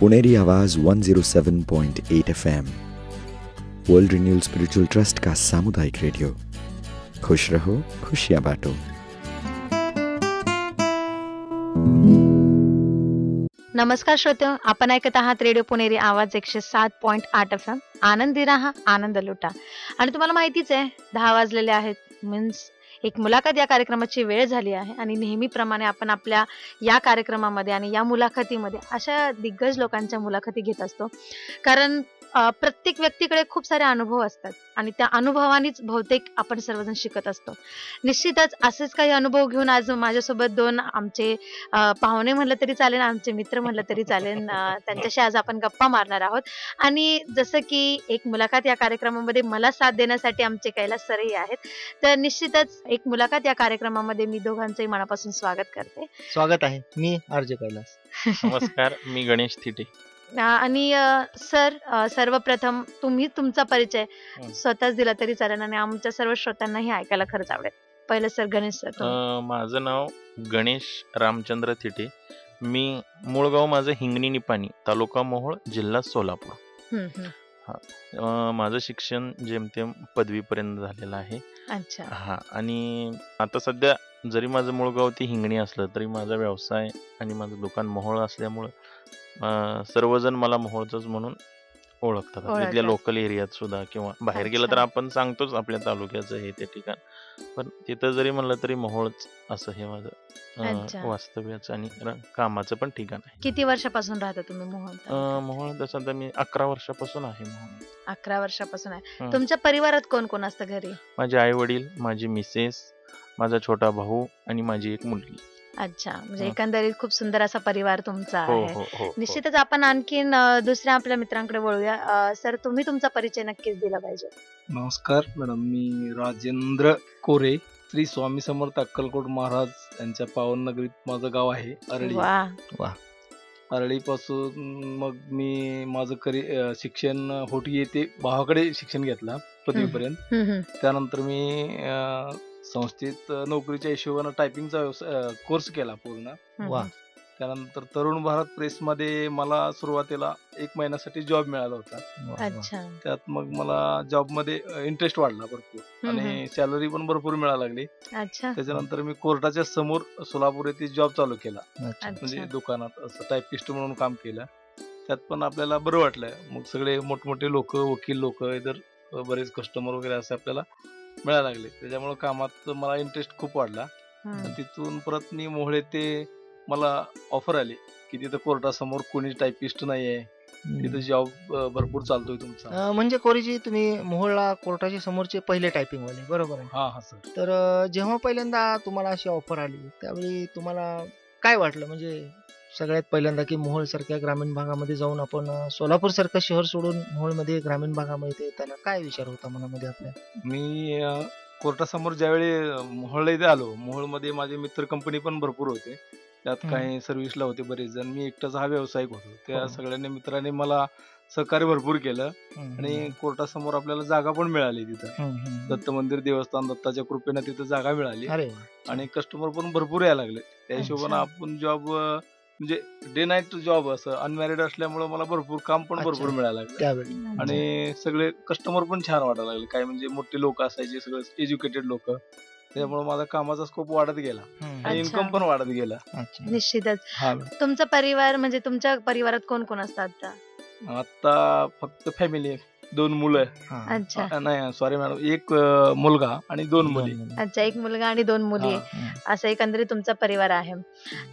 पुणेरी आवाज 107.8 FM world renewal spiritual trust का सामुदायिक रेडियो खुश रहो खुशियां बांटो. नमस्कार श्रोत्या आपण ऐकत आहात रेडिओ पुणेरी आवाज एकशे सात पॉईंट आठ एफ एम आनंदी राहा आनंद लुटा. आणि तुम्हाला माहितीच आहे दहा वाजलेले आहेत मीन्स एक मुलाखत या कार्यक्रमाची वेळ झाली आहे आणि नेहमीप्रमाणे आपण आपल्या या कार्यक्रमामध्ये आणि या मुलाखतीमध्ये अशा दिग्गज लोकांच्या मुलाखती घेत असतो. कारण प्रत्येक व्यक्तीकडे खूप सारे अनुभव असतात आणि त्या अनुभवानीच बहुतेक आपण सर्वजण शिकत असतो. निश्चितच असेच काही अनुभव घेऊन आज माझ्यासोबत दोन आमचे पाहुणे म्हणलं तरी चालेल आमचे मित्र म्हणलं तरी चालेल त्यांच्याशी आज आपण गप्पा मारणार आहोत. आणि जसं की एक मुलाखत या कार्यक्रमामध्ये मला साथ देण्यासाठी आमचे कैलास सरही आहेत. तर निश्चितच एक मुलाखत या कार्यक्रमामध्ये मी दोघांचंही मनापासून स्वागत करते. स्वागत आहे. मी आरजे कैलास. नमस्कार. मी गणेश थिटे. आणि सर सर्वप्रथम तुम्ही तुमचा परिचय हं. स्वतःच दिला तरी चालेल आणि आमच्या सर्व श्रोत्यांनाही ऐकायला खरंच आवडेल. पहिलं सर गणेश सर माझं नाव गणेश रामचंद्र थिटे. मी मूळ गाव माझं हिंगणी निपाणी तालुका मोहोळ जिल्हा सोलापूर. हं, माझं शिक्षण जेमतेम पदवीपर्यंत झालेलं आहे. अच्छा. हा. आणि आता सध्या जरी माझं मूळ गाव ते हिंगणी असलं तरी माझा व्यवसाय आणि माझं दुकान मोहोळ असल्यामुळं सर्वजण मला मोहोळचंच म्हणून ओळखतात. तिथल्या लोकल एरियात सुद्धा किंवा बाहेर गेलं तर. आपण सांगतोच आपल्या तालुक्याचं हे ते ठिकाण पण तिथं जरी म्हणलं तरी मोहोळच असं हे माझं. वास्तव्याचं आणि कामाचं पण ठिकाण आहे किती वर्षापासून राहता तुम्ही मोहन अं, मोहोळ तसं तर मी अकरा वर्षापासून आहे मोहोळ अकरा वर्षापासून आहे. तुमच्या परिवारात कोण कोण असतं घरी माझे आई वडील माझी मिसेस माझा छोटा भाऊ आणि माझी एक मुलगी अच्छा म्हणजे. एकंदरीत खूप सुंदर असा परिवार तुमचा हो आहे. हो हो. निश्चितच आपण आणखीन दुसऱ्या आपल्या मित्रांकडे वळूया. सर तुम्ही तुमचा परिचय नक्कीच दिला पाहिजे. नमस्कार मॅडम. मी राजेंद्र कोरे श्री स्वामी समर्थ अक्कलकोट महाराज यांच्या पावन नगरीत माझं गाव आहे अरळी. वा अरळीपासून मग मी माझं करी शिक्षण होटी येथे भावाकडे शिक्षण घेतला पदवीपर्यंत. त्यानंतर मी संस्थेत नोकरीच्या हिशोबानं टायपिंगचा कोर्स केला पूर्ण. वा. त्यानंतर तरुण भारत प्रेसमध्ये मला सुरुवातीला एक महिन्यासाठी जॉब मिळाला होता. त्यात मग मला जॉबमध्ये इंटरेस्ट वाढला भरपूर. आणि सॅलरी पण भरपूर मिळायला लागली. अच्छा. त्याच्यानंतर मी कोर्टाच्या समोर सोलापूर येथे जॉब चालू केला. अच्छा. म्हणजे दुकानात असं टायपिस्ट म्हणून काम केलं. त्यात पण आपल्याला बरं वाटलं. मग सगळे मोठमोठे लोक वकील लोक इतर बरेच कस्टमर वगैरे असे आपल्याला मिळायला लागले. त्याच्यामुळे कामात मला इंटरेस्ट खूप वाढला. आणि तिथून परत मी मोहळे ते मला ऑफर आली की तिथं कोर्टासमोर कोणी टायपिस्ट नाही आहे तिथं. जॉब भरपूर चालतोय तुमचा. म्हणजे कोरीजी तुम्ही मोहोळला कोर्टाच्या समोरचे पहिले टायपिंग वाले बरोबर आहे? हा हा सर. तर जेव्हा पहिल्यांदा तुम्हाला अशी ऑफर आली त्यावेळी तुम्हाला काय वाटलं? म्हणजे सगळ्यात पहिल्यांदा की मोहोळ सारख्या ग्रामीण भागामध्ये जाऊन आपण अं, सोलापूर सारखं शहर सोडून मोहोळमध्ये ग्रामीण भागामध्ये येताना काय विचार होता मनामध्ये आपल्या मी अ, कोर्टासमोर ज्यावेळी मोहोळला इथे आलो मोहोळमध्ये माझे मित्र कंपनी पण भरपूर होते त्यात हम्म. काही सर्व्हिसला होते बरेच जण मी एकटाच हा व्यावसायिक होतो त्या हो. सगळ्यांनी मित्रांनी मला सहकार्य भरपूर केलं हम्म, आणि कोर्टासमोर आपल्याला जागा पण मिळाली तिथं हम्म, हम्म. दत्त मंदिर देवस्थान दत्ताच्या कृपेनं तिथं जागा मिळाली अरे वा. आणि कस्टमर पण भरपूर यायला लागले त्या हिशोबानं अच्छा. आपण जॉब म्हणजे डे नाईट जॉब असं अनमॅरिड असल्यामुळे मला भरपूर काम पण. भरपूर मिळायला लागलं. त्यावेळी. आणि सगळे कस्टमर पण छान वाटायला लागले. काय म्हणजे मोठे लोक असायचे सगळे एज्युकेटेड लोक. त्यामुळे माझा कामाचा स्कोप वाढत गेला. आणि. इन्कम पण वाढत गेला. निश्चितच. हा. तुमचा परिवार म्हणजे तुमच्या परिवारात कोण कोण असतात आता? आता फक्त फॅमिली दोन मुलं हा. अच्छा. नाही सॉरी मॅडम एक मुलगा आणि दोन मुली. अच्छा एक मुलगा आणि दोन मुली. असं एकंदरीत तुमचा परिवार आहे.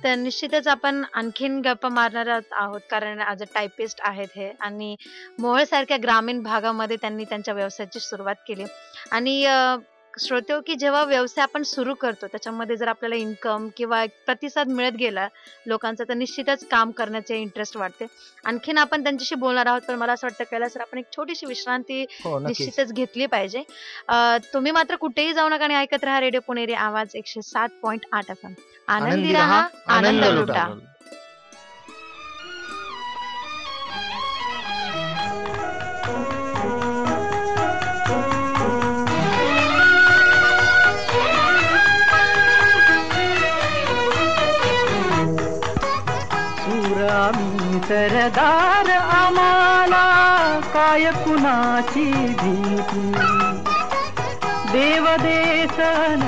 तर निश्चितच आपण आणखीन गप्पा मारणार आहोत कारण आज टायपिस्ट आहेत हे आणि मोहोळ सारख्या ग्रामीण भागामध्ये त्यांनी त्यांच्या व्यवसायाची सुरुवात केली. आणि श्रोते हो की जेव्हा व्यवसाय आपण सुरू करतो त्याच्यामध्ये जर आपल्याला इन्कम किंवा प्रतिसाद मिळत गेला लोकांचा तर निश्चितच काम करण्याचे इंटरेस्ट वाढते. आणखीन आपण त्यांच्याशी बोलणार आहोत पण मला असं वाटतं कैलास सर आपण एक छोटीशी विश्रांती हो निश्चितच घेतली पाहिजे. तुम्ही मात्र कुठेही जाऊ नका आणि ऐकत राहा रेडिओ पुणेरी आवाज एकशे सात पॉईंट आठ एफ आनंदी आनंदी राहा आनंद लुटा. अंतरदार आम्हाला काय कुणाची भीती? देवदेशन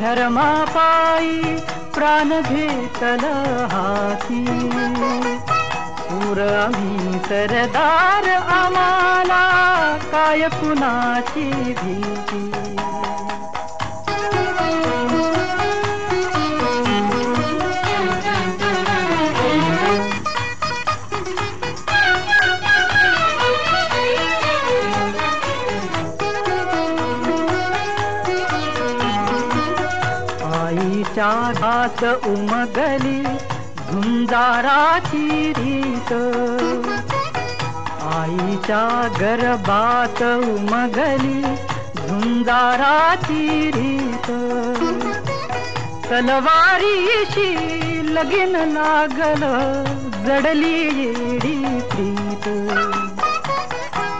धर्मापायी प्राण घेतल हाती. सूर आम्ही सरदार आम्हाला काय कुणाची भीती? मनात उमगली झुंजाराची रीत. आईच्या गर्भात उमगली झुंजाराची रीत. तलवारीशी लगीन लागल जडली येडी प्रीत.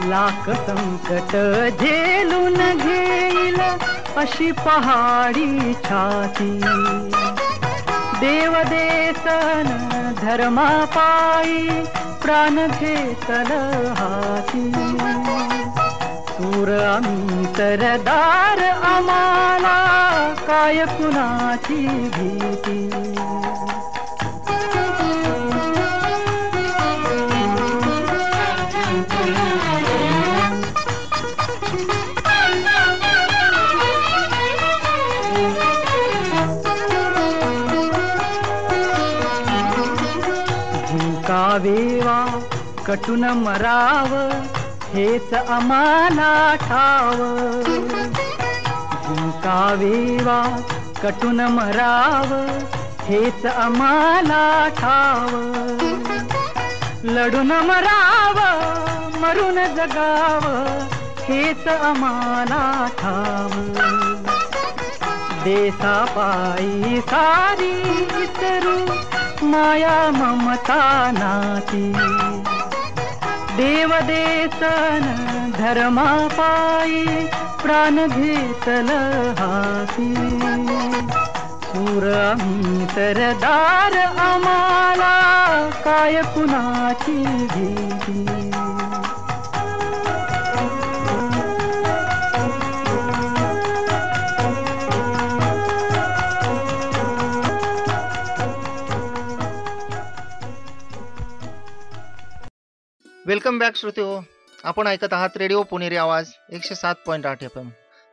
लाख संकट झेलून घेईल अशी पहाडी छाती. देवदेसन धर्मापायी प्राण घेतल हाती सूर आम्ही सरदार आम्हाला काय कुणाची भीती? कटून मराव हेच आम्हाला ठाव. झुंकावेवा कटून मराव हेच आम्हाला ठाव. लढून मराव मरून जगाव हेच आम्हाला ठाव. देसापायी सारी इतरू माया ममता नाती. देवदेसन धर्मापायी प्राण घेतल हाती. सूर आम्ही सरदार आम्हाला काय कुणाची भीती? वेलकम बॅक श्रोते हो. आपण ऐकत आहात रेडिओ पुणेरी आवाज एकशे सात पॉईंट आठ एफ एम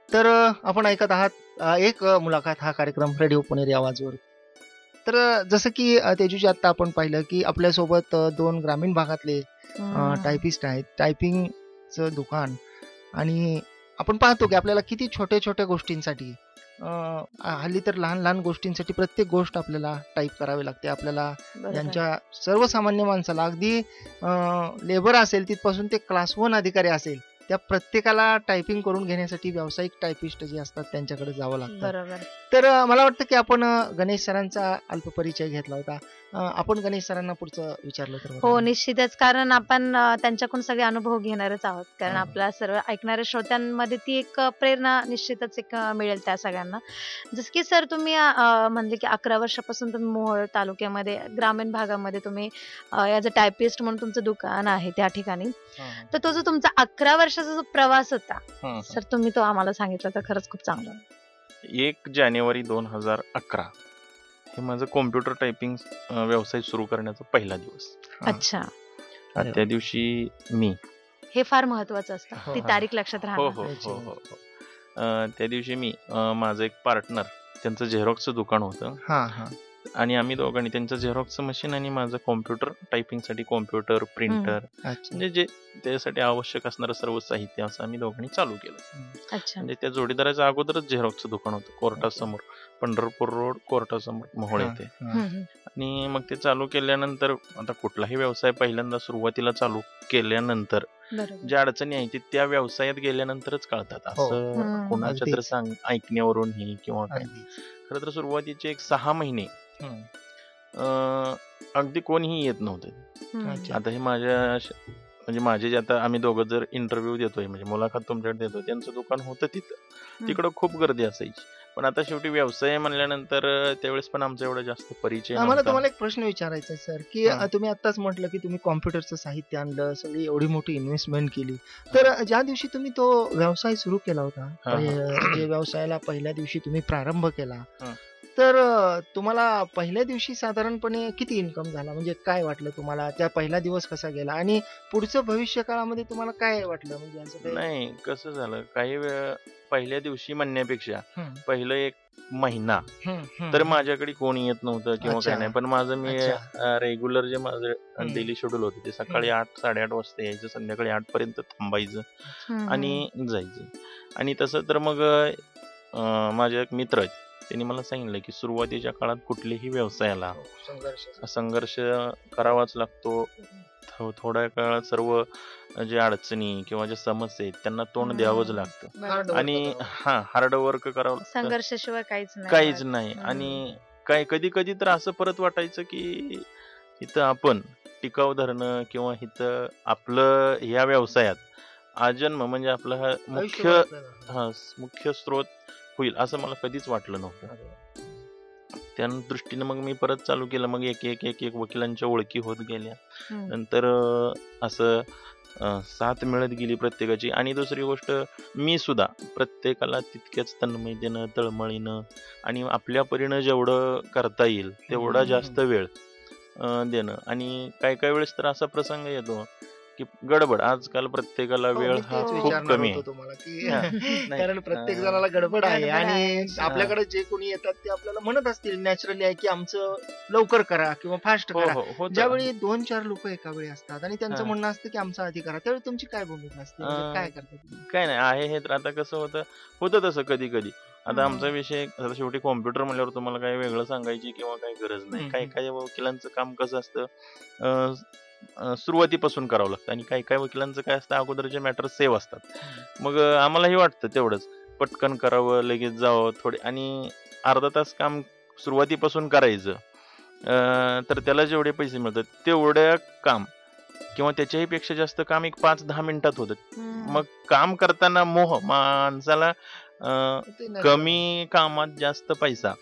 तर आपण ऐकत आहात एक मुलाखत हा कार्यक्रम रेडिओ पुणेरी आवाजवर. तर जसं की तेजूजी आत्ता आपण पाहिलं की आपल्यासोबत दोन ग्रामीण भागातले. टायपिस्ट आहेत. टायपिंगचं दुकान. आणि आपण पाहतो की आपल्याला किती छोट्या छोट्या गोष्टींसाठी हल्ली तर लहान लहान गोष्टींसाठी प्रत्येक गोष्ट आपल्याला टाईप करावी लागते. आपल्याला. यांच्या सर्वसामान्य माणसाला. अगदी लेबर असेल तिथपासून ते क्लास वन अधिकारी असेल त्या प्रत्येकाला टायपिंग करून घेण्यासाठी व्यावसायिक टायपिस्ट जे असतात त्यांच्याकडे जावं लागतं. तर मला वाटतं की आपण गणेश सरांचा अल्प परिचय घेतला होता. आपण गणेश सरांना पुढचं विचारलं तर हो. निश्चितच. कारण आपण त्यांच्याकडून सगळे अनुभव घेणारच आहोत. कारण हा. आपल्या सर्व ऐकणाऱ्या श्रोत्यांमध्ये ती एक प्रेरणा निश्चितच एक मिळेल त्या सगळ्यांना. जसं की सर तुम्ही म्हणले की अकरा वर्षापासून तुम्ही मोहोळ तालुक्यामध्ये ग्रामीण भागामध्ये तुम्ही ॲज अ टायपिस्ट म्हणून तुमचं दुकान आहे त्या ठिकाणी. हा, तर तो जो तुमचा अकरा वर्षाचा जो प्रवास होता. सर तुम्ही तो आम्हाला सांगितला तर खरंच खूप चांगलं. एक जानेवारी दोन हजार अकरा. हे माझं कॉम्प्युटर टायपिंग व्यवसाय सुरू करण्याचा पहिला दिवस. अच्छा. त्या दिवशी मी. हे फार महत्वाचं असतं. हो, ती हा. तारीख लक्षात हो राहणं हो हो हो. त्या दिवशी मी माझं एक पार्टनर त्यांचं झेरॉक्सचं दुकान होतं. हा हा. आणि आम्ही दोघांनी त्यांचं झेरॉक्सचं मशीन आणि माझं कॉम्प्युटर टायपिंगसाठी कॉम्प्युटर प्रिंटर म्हणजे जे त्यासाठी आवश्यक असणारं सर्व साहित्य असं आम्ही दोघांनी चालू केलं अच्छा म्हणजे त्या जोडीदाराच्या अगोदरच झेरॉक्सचं दुकान होतं कोर्टासमोर पंढरपूर रोड कोर्टासमोर मोहोळ येथे हम्म. आणि मग ते चालू केल्यानंतर आता कुठलाही व्यवसाय पहिल्यांदा सुरुवातीला चालू केल्यानंतर बरोबर ज्या अडचणी आहेत ते त्या व्यवसायात गेल्यानंतरच कळतात हो. असं. कोणाच्या तर. सांग ऐकण्यावरून ही किंवा काय. खरं तर सुरुवातीचे एक सहा महिने. अं, अगदी कोणीही येत नव्हते. अच्छा. आता हे माझ्या श- म्हणजे माझे जे आता आम्ही दोघं जर इंटरव्ह्यू देतोय म्हणजे मुलाखत तुमच्याकडे देतोय त्यांचं दुकान होतं तिथं. तिकडं खूप गर्दी असायची पण आता शेवटी व्यवसाय म्हणल्यानंतर अं, त्यावेळेस पण आमचा एवढा जास्त परिचय नव्हता. तुम्हाला एक प्रश्न विचारायचा आहे सर की हा. अ, तुम्ही आत्ताच म्हटलं की तुम्ही कॉम्प्युटरचं साहित्य आणलं सगळी एवढी मोठी इन्व्हेस्टमेंट केली तर अ, ज्या दिवशी तुम्ही तो व्यवसाय सुरू केला होता हा, जे व्यवसायाला पहिल्या दिवशी तुम्ही प्रारंभ केला हा. तर तुम्हाला पहिल्या दिवशी साधारणपणे किती इन्कम झाला? म्हणजे काय वाटलं तुम्हाला? त्या पहिला दिवस कसा गेला? आणि पुढचं भविष्य काळामध्ये तुम्हाला काय वाटलं? म्हणजे असं नाही कसं झालं? काही वेळ पहिल्या दिवशी म्हणण्यापेक्षा पहिलं एक महिना. तर माझ्याकडे कोणी येत नव्हतं किंवा. काही नाही. पण माझं मी. रेग्युलर जे माझं. डेली शेड्यूल होतं ते सकाळी आठ साडेआठ वाजता यायचं संध्याकाळी आठ पर्यंत थांबायचं आणि जायचं. आणि तसं तर मग माझे एक मित्र आहेत. त्यांनी मला सांगितलं की सुरुवातीच्या काळात कुठल्याही व्यवसायाला हो, संघर्ष संघर्ष करावाच लागतो थोड्या काळात सर्व जे अडचणी किंवा ज्या समस्या आहेत त्यांना तोंड. द्यावंच लागतं आणि करावं. हा हार्ड वर्क करावं लागतं संघर्षाशिवाय काहीच नाही काहीच. नाही. आणि काय कधी कधी तर असं परत वाटायचं की इथं आपण टिकाव धरणं किंवा इथं आपलं ह्या व्यवसायात आजन्म म्हणजे आपला हा मुख्य. हा मुख्य स्रोत होईल असं मला कधीच वाटलं नव्हतं. त्या दृष्टीने मग मी परत चालू केलं मग एक एक एक एक वकिलांच्या ओळखी होत गेल्या. नंतर असं साथ मिळत गेली प्रत्येकाची. आणि दुसरी गोष्ट मी सुद्धा प्रत्येकाला तितक्याच तन्मयतेनं तळमळीनं आणि आपल्या परीनं जेवढं करता येईल तेवढा. जास्त वेळ देणं. आणि काही काही वेळेस तर असा प्रसंग येतो की गडबड आजकाल प्रत्येकाला हो, वेळ हा खूप कमी होतो आहे तुम्हाला की. नाही, कारण प्रत्येक जणाला गडबड आहे आणि. आपल्याकडे जे कोणी येतात ते आपल्याला म्हणत असतील नॅचरली आहे की आमचं लवकर करा किंवा फास्ट हो करा हो. ज्यावेळी दोन चार लोक एका वेळी असतात आणि त्यांचं. म्हणणं असतं की आमचा आधी करा त्यावेळी तुमची काय भूमिका असते म्हणजे काय करता तुम्ही काय नाही आहे हे तर आता कसं होतं होतं तसं कधी कधी आता. आमचा विषय शेवटी कॉम्प्युटर म्हणल्यावर तुम्हाला काही वेगळं सांगायची किंवा काही गरज नाही काही. काही वकिलांचं काम कसं असतं सुरुवातीपासून करावं लागतं. आणि काही काही वकिलांचं काय असतं अगोदरचे मॅटर सेव्ह असतात. मग आम्हालाही वाटतं तेवढंच. पटकन करावं लगेच जावं थोडे आणि अर्धा तास काम सुरुवातीपासून करायचं. तर त्याला जेवढे पैसे मिळतात तेवढं काम किंवा त्याच्याही पेक्षा जास्त काम एक पाच दहा मिनिटात होतं. मग काम करताना मोह माणसाला कमी कामात जास्त पैसा.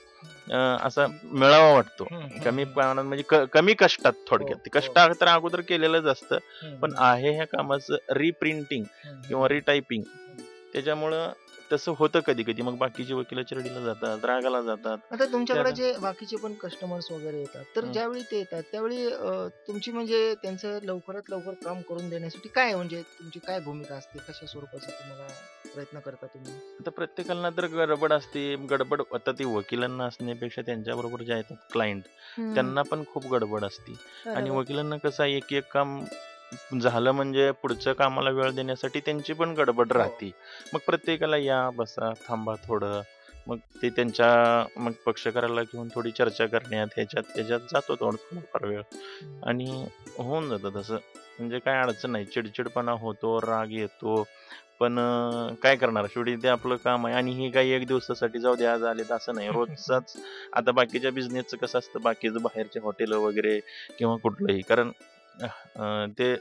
असा मिळावा वाटतो. कमी. प्रमाणात म्हणजे कमी कष्टात थोडक्यात. हो, ते कष्ट तर अगोदर केलेलंच असतं पण आहे ह्या कामाचं रिप्रिंटिंग किंवा रिटायपिंग त्याच्यामुळं तसं होतं कधी कधी मग बाकीचे वकील चिरडीला जातात रागाला जातात आता तुमच्याकडे जे बाकीचे पण कस्टमर्स वगैरे येतात तर. ज्यावेळी ते येतात त्यावेळी तुमची म्हणजे त्यांचं लवकरात लवकर काम करून देण्यासाठी काय म्हणजे तुमची काय भूमिका असते कशा स्वरूपाचा तुम्हाला प्रयत्न करता तुम्ही आता प्रत्येकाला तर गडबड असते गडबड आता ती वकिलांना असण्यापेक्षा त्यांच्याबरोबर जे येतात क्लायंट. त्यांना पण खूप गडबड असते आणि. वकिलांना कसं एक एक काम झालं म्हणजे पुढच्या कामाला वेळ देण्यासाठी त्यांची पण गडबड राहते. मग प्रत्येकाला या बसा थांबा थोडं. मग ते त्यांच्या मग पक्षकाराला घेऊन थोडी चर्चा करण्यात ह्याच्यात त्याच्यात जातो थोडं थोडाफार वेळ. आणि होऊन जातं तसं. म्हणजे काय अडचण नाही. चिडचिडपणा होतो राग येतो. पण काय करणार? शेवटी ते आपलं काम आहे. आणि हे काही एक दिवसासाठी जाऊ द्या आज आले असं नाही. रोजचाच आता बाकीच्या बिझनेसचं कसं असतं? बाकीचं बाहेरचे हॉटेल वगैरे किंवा कुठलंही. कारण अं, ते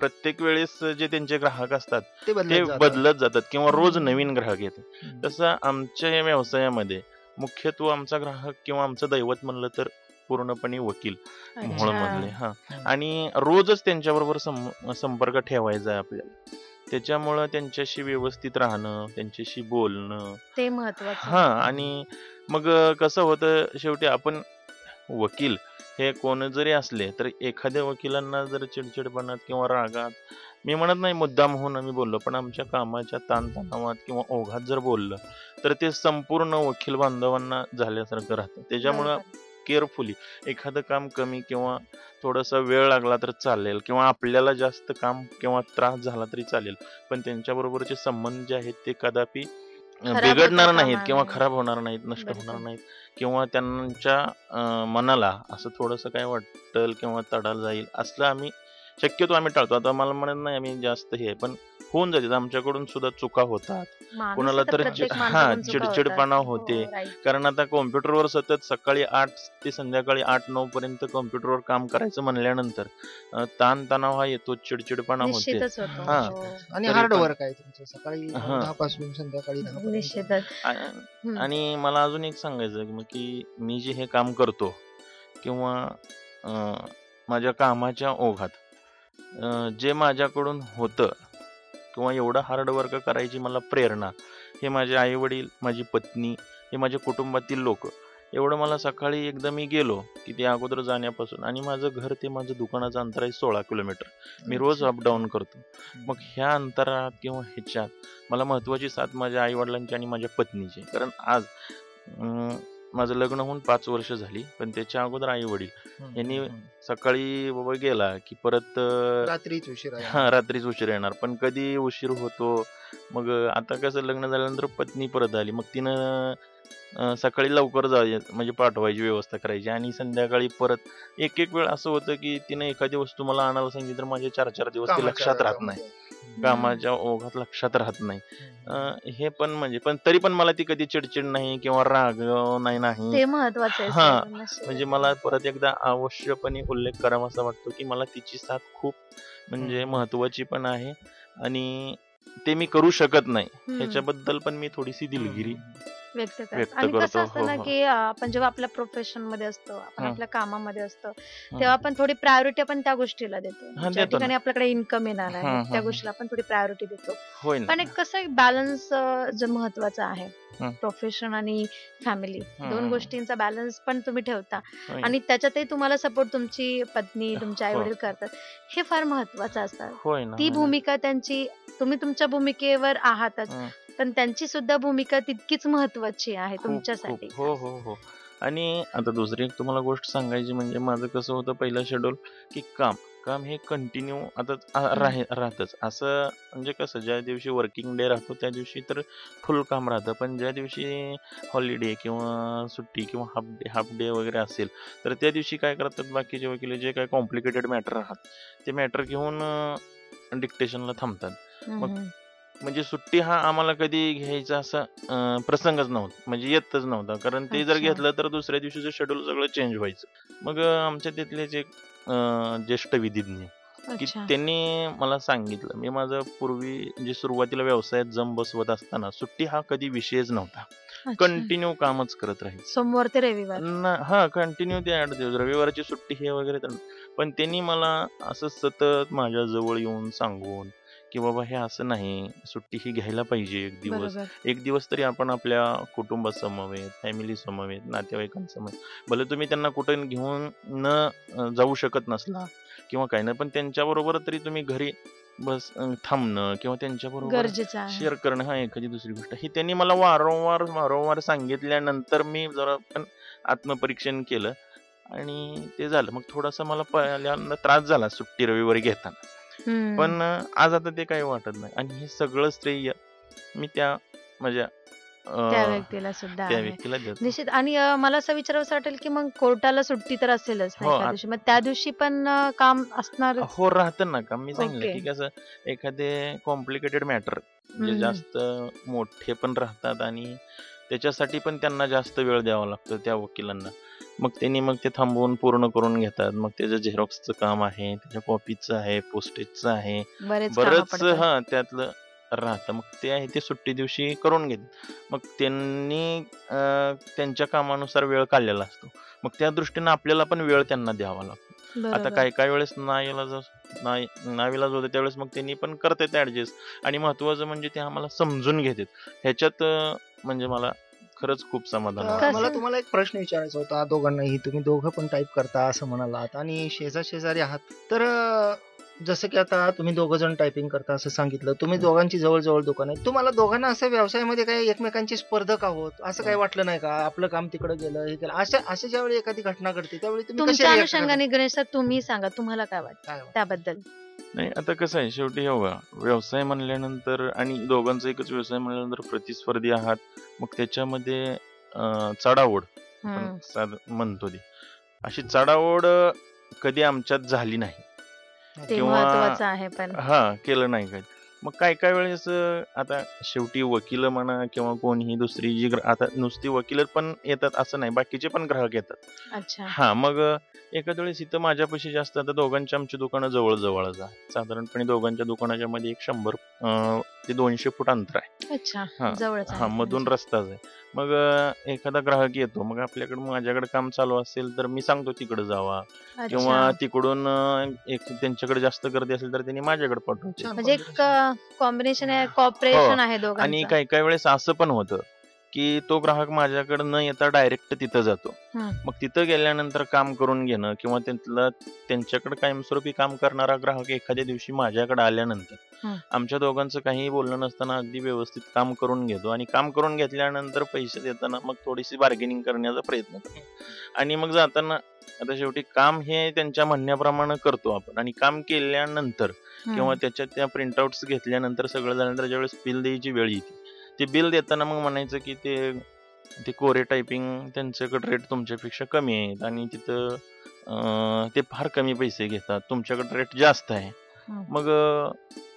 प्रत्येक वेळेस जे त्यांचे ग्राहक असतात ते ते बदलत जातात. बदलत जातात किंवा रोज नवीन ग्राहक येतात हम्म. तसं आमच्या या व्यवसायामध्ये मुख्यत्व आमचा ग्राहक किंवा आमचं दैवत म्हणलं तर पूर्णपणे वकील मोहोळमधले अच्छा. हा. आणि रोजच त्यांच्याबरोबर सं- संपर्क ठेवायचा आहे आपल्याला त्याच्यामुळं त्यांच्याशी व्यवस्थित राहणं त्यांच्याशी बोलणं ते महत्वाचं हा आणि मग कसं होतं शेवटी आपण वकील हे कोण जरी असले तर एखाद्या वकिलांना जर चिडचिडपणात किंवा रागात मी म्हणत नाही मुद्दाम होऊन आम्ही बोललो पण आमच्या कामाच्या ताणतणावात किंवा ओघात जर बोललं तर ते संपूर्ण वकील बांधवांना झाल्यासारखं राहतं त्याच्यामुळं. केअरफुली एखादं काम कमी किंवा थोडासा वेळ लागला तर चालेल किंवा आपल्याला जास्त काम किंवा त्रास झाला तरी चालेल पण त्यांच्याबरोबरचे संबंध जे आहेत ते कदापि बिघडणार नाहीत किंवा. खराब होणार नाहीत नष्ट. होणार नाहीत किंवा त्यांच्या मनाला असं थोडंसं काय वाटल किंवा तडा जाईल असलं आम्ही शक्यतो आम्ही टाळतो आता मला म्हणत नाही आम्ही जास्त हे आहे, पण होऊन जातात आमच्याकडून सुद्धा चुका होतात कोणाला तर हा चिडचिडपणा. होते हो. कारण आता कॉम्प्युटरवर सतत सकाळी आठ ते संध्याकाळी आठ नऊ पर्यंत कॉम्प्युटरवर काम करायचं म्हणल्यानंतर ताण तणाव हा येतो चिडचिडपणा होते हा. हो. आणि हार्ड वर्क आहे तुमचं सकाळी पासून संध्याकाळी. आणि मला अजून एक सांगायचं की मग की मी जे हे काम करतो किंवा माझ्या कामाच्या ओघात जे माझ्याकडून होतं किंवा एवढं हार्ड वर्क करायची मला प्रेरणा. हे माझे आई वडील माझी पत्नी हे माझ्या कुटुंबातील लोक एवढं मला सकाळी एकदा मी गेलो की ते अगोदर जाण्यापासून आणि माझं घर ते माझं दुकानाचं अंतर आहे सोळा किलोमीटर. मी रोज अप डाऊन करतो. मग ह्या अंतरात किंवा ह्याच्यात मला महत्वाची साथ माझ्या आई वडिलांची आणि माझ्या पत्नीची. कारण आज माझं लग्न होऊन पाच वर्ष झाली पण त्याच्या अगोदर आई वडील. यांनी. सकाळी बाबा गेला की परत रात्रीच उशीर हा रात्रीच उशीर येणार. पण कधी उशीर होतो? मग आता कसं लग्न झाल्यानंतर पत्नी परत आली. मग तिनं सकाळी लवकर जाय म्हणजे पाठवायची व्यवस्था करायची आणि संध्याकाळी परत एक एक वेळ असं होतं की तिनं एखादी वस्तू मला आणायला सांगितली तर माझे चार चार दिवस ते लक्षात राहत नाही. कामाच्या ओघात लक्षात राहत नाही हे पण म्हणजे पण तरी पण मला ती कधी चिडचिड नाही किंवा राग नाही नाही ते महत्वाचं आहे हा. म्हणजे मला परत एकदा आवश्यकपणे उल्लेख करावा असा वाटतो की मला तिची साथ खूप म्हणजे. महत्वाची पण आहे आणि ते मी करू शकत नाही. ह्याच्याबद्दल पण मी थोडीशी दिलगिरी व्यक्त करत आणि कसं करतो, असतं हो, ना हो. की आपण जेव्हा आपल्या प्रोफेशनमध्ये असतो आपण हं. आपल्या कामामध्ये असतो तेव्हा आपण थोडी प्रायोरिटी आपण त्या गोष्टीला देतो हा, ज्या. ठिकाणी आपल्याकडे इन्कम येणार आहे हं, त्या हं, गोष्टीला आपण थोडी प्रायोरिटी देतो पण एक कसं बॅलन्स जो महत्त्वाचा आहे हं. प्रोफेशन आणि फॅमिली दोन हं. गोष्टींचा बॅलन्स पण तुम्ही ठेवता. आणि त्याच्यातही तुम्हाला सपोर्ट तुमची पत्नी तुमचे आई हो. वडील करतात हे फार महत्वाचं असतं होय ना ती. भूमिका त्यांची तुम्ही तुमच्या भूमिकेवर आहातच हं. पण त्यांची सुद्धा भूमिका तितकीच महत्वाची आहे तुमच्यासाठी. हो हो हो. आणि आता दुसरी एक तुम्हाला गोष्ट सांगायची म्हणजे माझं कसं होतं पहिलं शेड्यूल की काम. काम हे कंटिन्यू आता राहतच. असं म्हणजे कसं ज्या दिवशी वर्किंग डे राहतो त्या दिवशी तर फुल काम राहतं. पण ज्या दिवशी हॉलिडे किंवा सुट्टी किंवा हाफ डे हाफ डे वगैरे असेल तर त्या दिवशी काय करतात बाकीचे वकील जे काय कॉम्प्लिकेटेड मॅटर राहतात ते मॅटर घेऊन डिक्टेशनला थांबतात. मग. म्हणजे सुट्टी हा आम्हाला कधी घ्यायचा असा प्रसंगच नव्हता. म्हणजे येतच नव्हता. कारण ते जर. घेतलं तर दुसऱ्या दिवशीचं शेड्यूल सगळं चेंज व्हायचं. मग आमच्या एक अं, ज्येष्ठ विधिज्ञ की त्यांनी मला सांगितलं. मी माझं पूर्वी जे सुरुवातीला व्यवसायात जम बसवत असताना सुट्टी हा कधी विषयच नव्हता. कंटिन्यू कामच करत राहील सोमवार ते रविवार. हा कंटिन्यू ते आठ दिवस. रविवारची सुट्टी हे वगैरे पण त्यांनी मला असं सतत माझ्या जवळ येऊन सांगून की बाबा हे असं नाही सुट्टी ही घ्यायला पाहिजे एक दिवस. एक दिवस तरी आपण आपल्या कुटुंबासमवेत फॅमिली समवेत नातेवाईकांसमवेत भले तुम्ही त्यांना कुठं घेऊन न जाऊ शकत नसला किंवा काही नाही पण त्यांच्याबरोबर तरी तुम्ही घरी बस थांबणं किंवा त्यांच्याबरोबर शेअर करणं हा एखादी दुसरी गोष्ट. ही त्यांनी मला वारंवार वारंवार सांगितल्यानंतर मी जरा पण आत्मपरीक्षण केलं आणि ते झालं. मग थोडासा मला पहिल्यांदा त्रास झाला सुट्टी रविवारी घेताना. हम्म. पण अं, आज आता ते काही वाटत नाही. आणि हे सगळं श्रेय मी त्या माझ्या अं, त्या व्यक्तीला सुद्धा त्या आहे. व्यक्तीला देतो. निश्चित. आणि अं, मला असं विचारावं वाटेल की मग कोर्टाला सुट्टी तर असेलच ना हो, आ- दिवशी. मग त्या दिवशी पण अं, काम असणार? हो राहतं ना का मी सांगितलं. की कसं एखादे कॉम्प्लिकेटेड मॅटर म्हणजे हम्म. जास्त मोठे पण राहतात आणि त्याच्यासाठी पण त्यांना जास्त वेळ द्यावा लागतो त्या वकिलांना. मग त्यांनी मग ते थांबवून पूर्ण करून घेतात. मग त्याचं झेरॉक्सचं काम आहे त्याच्या कॉपीचं आहे पोस्टेजचं आहे. बरेच. हा त्यातलं राहतं. मग ते आहे ते सुट्टी दिवशी करून घेतात. मग त्यांनी त्यांच्या कामानुसार वेळ काढलेला असतो. मग त्या दृष्टीनं आपल्याला पण वेळ त्यांना द्यावा लागतो. आता. काही काही वेळेस नाईलाज नाही नाविलाज होते त्यावेळेस मग त्यांनी पण करतात ऍडजस्ट आणि महत्वाचं म्हणजे ते आम्हाला समजून घेतात. ह्याच्यात म्हणजे मला खरंच खूप समाधान? मला तुम्हाला एक प्रश्न विचारायचा होता दोघांनाही. तुम्ही दोघं पण टाईप करता असं म्हणालात. आणि शेजार शेजारी आहात. तर जसं की आता तुम्ही दोघं जण टायपिंग करता असं सांगितलं तुम्ही दोघांची जवळजवळ दुकान आहे तुम्हाला दोघांना असं व्यवसायामध्ये काही एकमेकांची स्पर्धक आहोत असं काही वाटलं नाही का? आपलं काम तिकडे गेलं हे केलं. अशा अशा ज्यावेळी एखादी घटना घडते त्यावेळी तुम्ही कशी तुमच्या react? अनुषंगाने गणेश तुम्ही सांगा तुम्हाला काय वाटतं? काय वाटतं? त्याबद्दल. नाही आता कसं आहे शेवटी हे बघा व्यवसाय म्हणल्यानंतर आणि दोघांचा एकच व्यवसाय म्हणल्यानंतर प्रतिस्पर्धी आहात मग त्याच्यामध्ये अं, चढाओढ आपण हम्म. साध- म्हणतो ती. अशी चढाओढ अं, कधी आमच्यात झाली नाही. ते किंवा- महत्वाचं आहे पण. हा केलं नाही काय मग काय काय वेळेस आता शेवटी वकील म्हणा किंवा कोणीही दुसरी जी आता नुसती वकील पण येतात असं नाही बाकीचे पण ग्राहक येतात. अच्छा. हा मग एखाद्या वेळेस इथं माझ्यापाशी जास्त आता दोघांची आमची दुकानं जवळ जवळच आहे साधारणपणे दोघांच्या दुकानाच्या मध्ये एक शंभर ते दोनशे फूट अंतर आहे. अच्छा हा, मधून. रस्ताच आहे मग एखादा ग्राहक येतो मग आपल्याकडे माझ्याकडे काम चालू असेल तर मी सांगतो तिकडे जावा. किंवा तिकडून एक त्यांच्याकडे जास्त गर्दी असेल तर त्यांनी माझ्याकडे पाठवते म्हणजे. कॉम्बिनेशन आहे कॉपरेशन आहे आणि काही काही वेळेस असं पण होतं. की तो ग्राहक माझ्याकडे न येता डायरेक्ट तिथं जातो. मग तिथं गेल्यानंतर काम करून घेणं किंवा त्यांना त्यांच्याकडे कायमस्वरूपी काम करणारा ग्राहक एखाद्या दिवशी माझ्याकडे आल्यानंतर. आमच्या दोघांचं काहीही बोलणं नसताना अगदी व्यवस्थित काम करून घेतो आणि काम करून घेतल्यानंतर पैसे देताना मग थोडीशी बार्गेनिंग करण्याचा प्रयत्न करतो आणि मग जाताना आता शेवटी काम हे त्यांच्या म्हणण्याप्रमाणे करतो आपण आणि काम केल्यानंतर. किंवा त्याच्यात त्या प्रिंटआउट्स घेतल्यानंतर सगळं झाल्यानंतर ज्यावेळेस बिल द्यायची वेळ येते ते बिल देताना मग म्हणायचं की ते ते कोरे टायपिंग त्यांच्याकडे रेट तुमच्यापेक्षा कमी आहेत आणि तिथं ते फार कमी पैसे घेतात. तुमच्याकडे रेट जास्त आहे. मग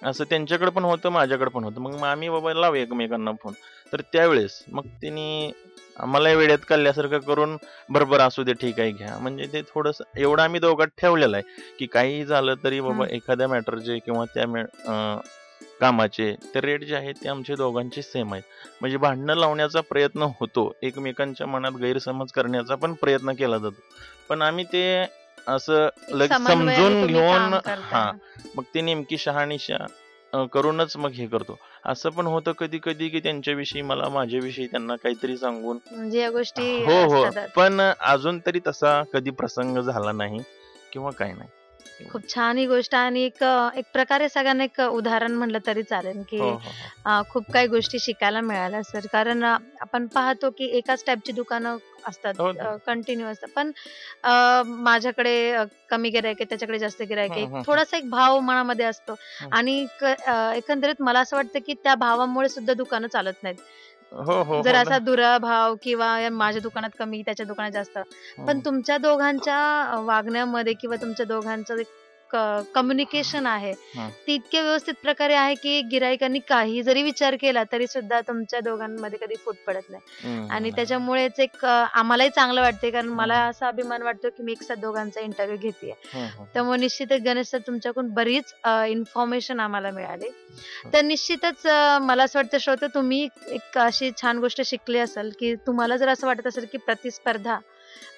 असं त्यांच्याकडे पण होतं माझ्याकडे पण होतं. मग आम्ही बाबा लावू एकमेकांना फोन तर त्यावेळेस मग त्यांनी आम्हाला वेळेत काढल्यासारखं करून बरोबर असू दे ठीक आहे घ्या. म्हणजे ते थोडस एवढं आम्ही दोघात ठेवलेलं आहे की काही झालं तरी बाबा. एखाद्या मॅटरचे किंवा त्या कामाचे ते रेट जे आहेत ते आमचे दोघांचे सेम आहेत. म्हणजे भांडणं लावण्याचा प्रयत्न होतो एकमेकांच्या मनात गैरसमज करण्याचा पण प्रयत्न केला जातो. पण आम्ही ते असं लगेच समजून घेऊन. हा मग ते नेमकी शहानिशा करूनच मग हे करतो. असं पण होतं कधी कधी की त्यांच्याविषयी मला माझ्याविषयी त्यांना काहीतरी सांगून. म्हणजे या गोष्टी हो हो. पण अजून तरी तसा कधी प्रसंग झाला नाही किंवा काय नाही. खूप छान ही गोष्ट आणि एक एक प्रकारे सगळ्यांना एक उदाहरण म्हणलं तरी चालेल की हो, हो, हो. खूप काही गोष्टी शिकायला मिळाल्या सर कारण आपण पाहतो की एकाच टाईपची दुकानं असतात. कंटिन्यू असतात पण माझ्याकडे कमी गिरायक आहे त्याच्याकडे जास्त गिरायक आहे. थोडासा एक भाव मनामध्ये असतो. आणि एकंदरीत मला असं वाटतं की त्या भावामुळे सुद्धा दुकानं चालत नाहीत हो हो जर हो असा ना. दुराभाव किंवा माझ्या दुकानात कमी त्याच्या दुकानात जास्त पण. तुमच्या दोघांच्या वागण्यामध्ये किंवा तुमच्या दोघांचं कम्युनिकेशन आहे. ते इतक्या व्यवस्थित प्रकारे आहे की गिरायकांनी काही जरी विचार केला तरी सुद्धा तुमच्या दोघांमध्ये कधी फूट पडत नाही आणि. त्याच्यामुळेच एक आम्हालाही चांगलं वाटते कारण मला असा अभिमान वाटतो की मी एक साथ दोघांचा इंटरव्ह्यू घेते. त्यामुळे निश्चितच गणेश सर तुमच्याकडून बरीच इन्फॉर्मेशन आम्हाला मिळाली तर निश्चितच मला असं वाटतं श्रोते तुम्ही एक अशी छान गोष्ट शिकली असेल की तुम्हाला जर असं वाटत असेल की प्रतिस्पर्धा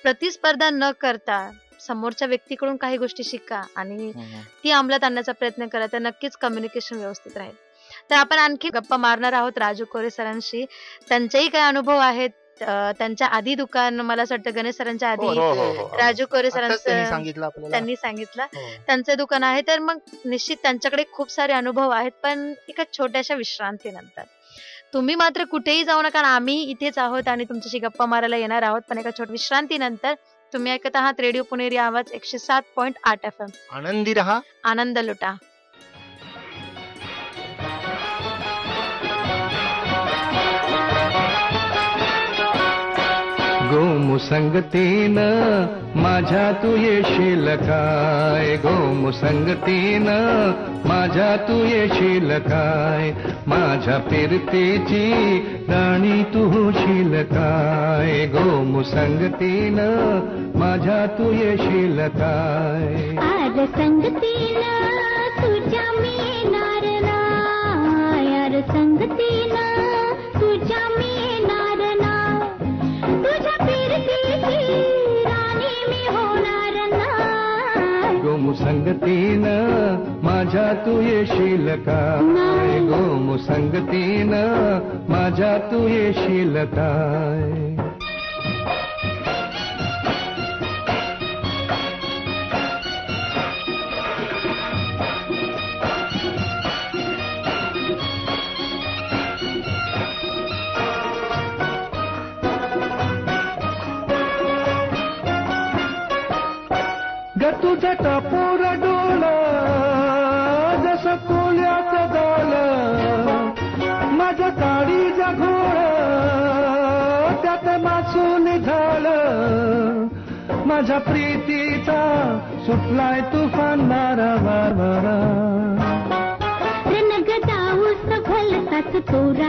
प्रतिस्पर्धा न करता समोरच्या व्यक्तीकडून काही गोष्टी शिका आणि. ती अंमलात आणण्याचा प्रयत्न करा तर नक्कीच कम्युनिकेशन व्यवस्थित राहील. तर आपण आणखी गप्पा मारणार आहोत राजू कोरे सरांशी. त्यांचेही काही अनुभव आहेत. त्यांच्या आधी दुकान मला असं वाटतं गणेश सरांच्या आधी. हो, हो, हो. राजू कोरे सरांचं त्यांनी सांगितलं. त्यांचं दुकान आहे. तर मग निश्चित त्यांच्याकडे खूप सारे अनुभव आहेत पण एका छोट्याशा विश्रांतीनंतर. तुम्ही मात्र कुठेही जाऊ नका आम्ही इथेच आहोत आणि तुमच्याशी गप्पा मारायला येणार आहोत. पण एका छोट्या विश्रांतीनंतर तुम्ही ऐकत आहात रेडिओ पुणेरी आवाज एकशे सात पॉईंट आठ एफ एम. आनंदी रहा. आनंद लुटा. गोमुसंगतीनं माझ्या तू येशील काय? गोमुसंगतीनं माझ्या तू येशील काय? माझ्या फिरतीची राणी तू होशील काय? गोमुसंगतीनं माझ्या तू येशील काय? आर संगतीनं तुझ्या मी येणार यार संगतीनं गोमुसंगतीनं माझ्या तू येशील काय गोमुसंगतीनं माझ्या तू येशील काय तुझं टपोर डोल जसं कोल्याच डोल. माझ्या काळीचा घोळ त्यात मासून झालं. माझ्या प्रीतीचा सुटलाय तुफान मारा वारा रणगदा तोरा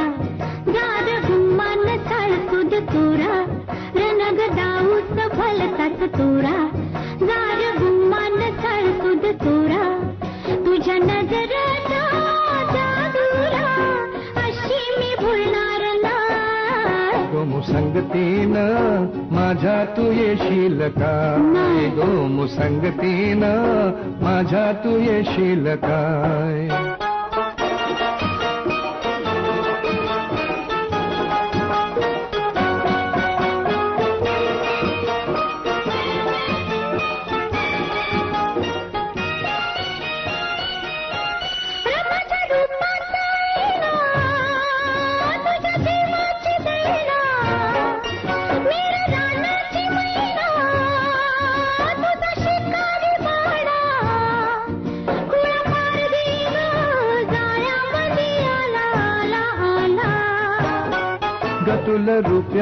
नाही गो संगतीनं माझ्या तू येशील काय गो संगतीनं माझ्या तू येशील काय?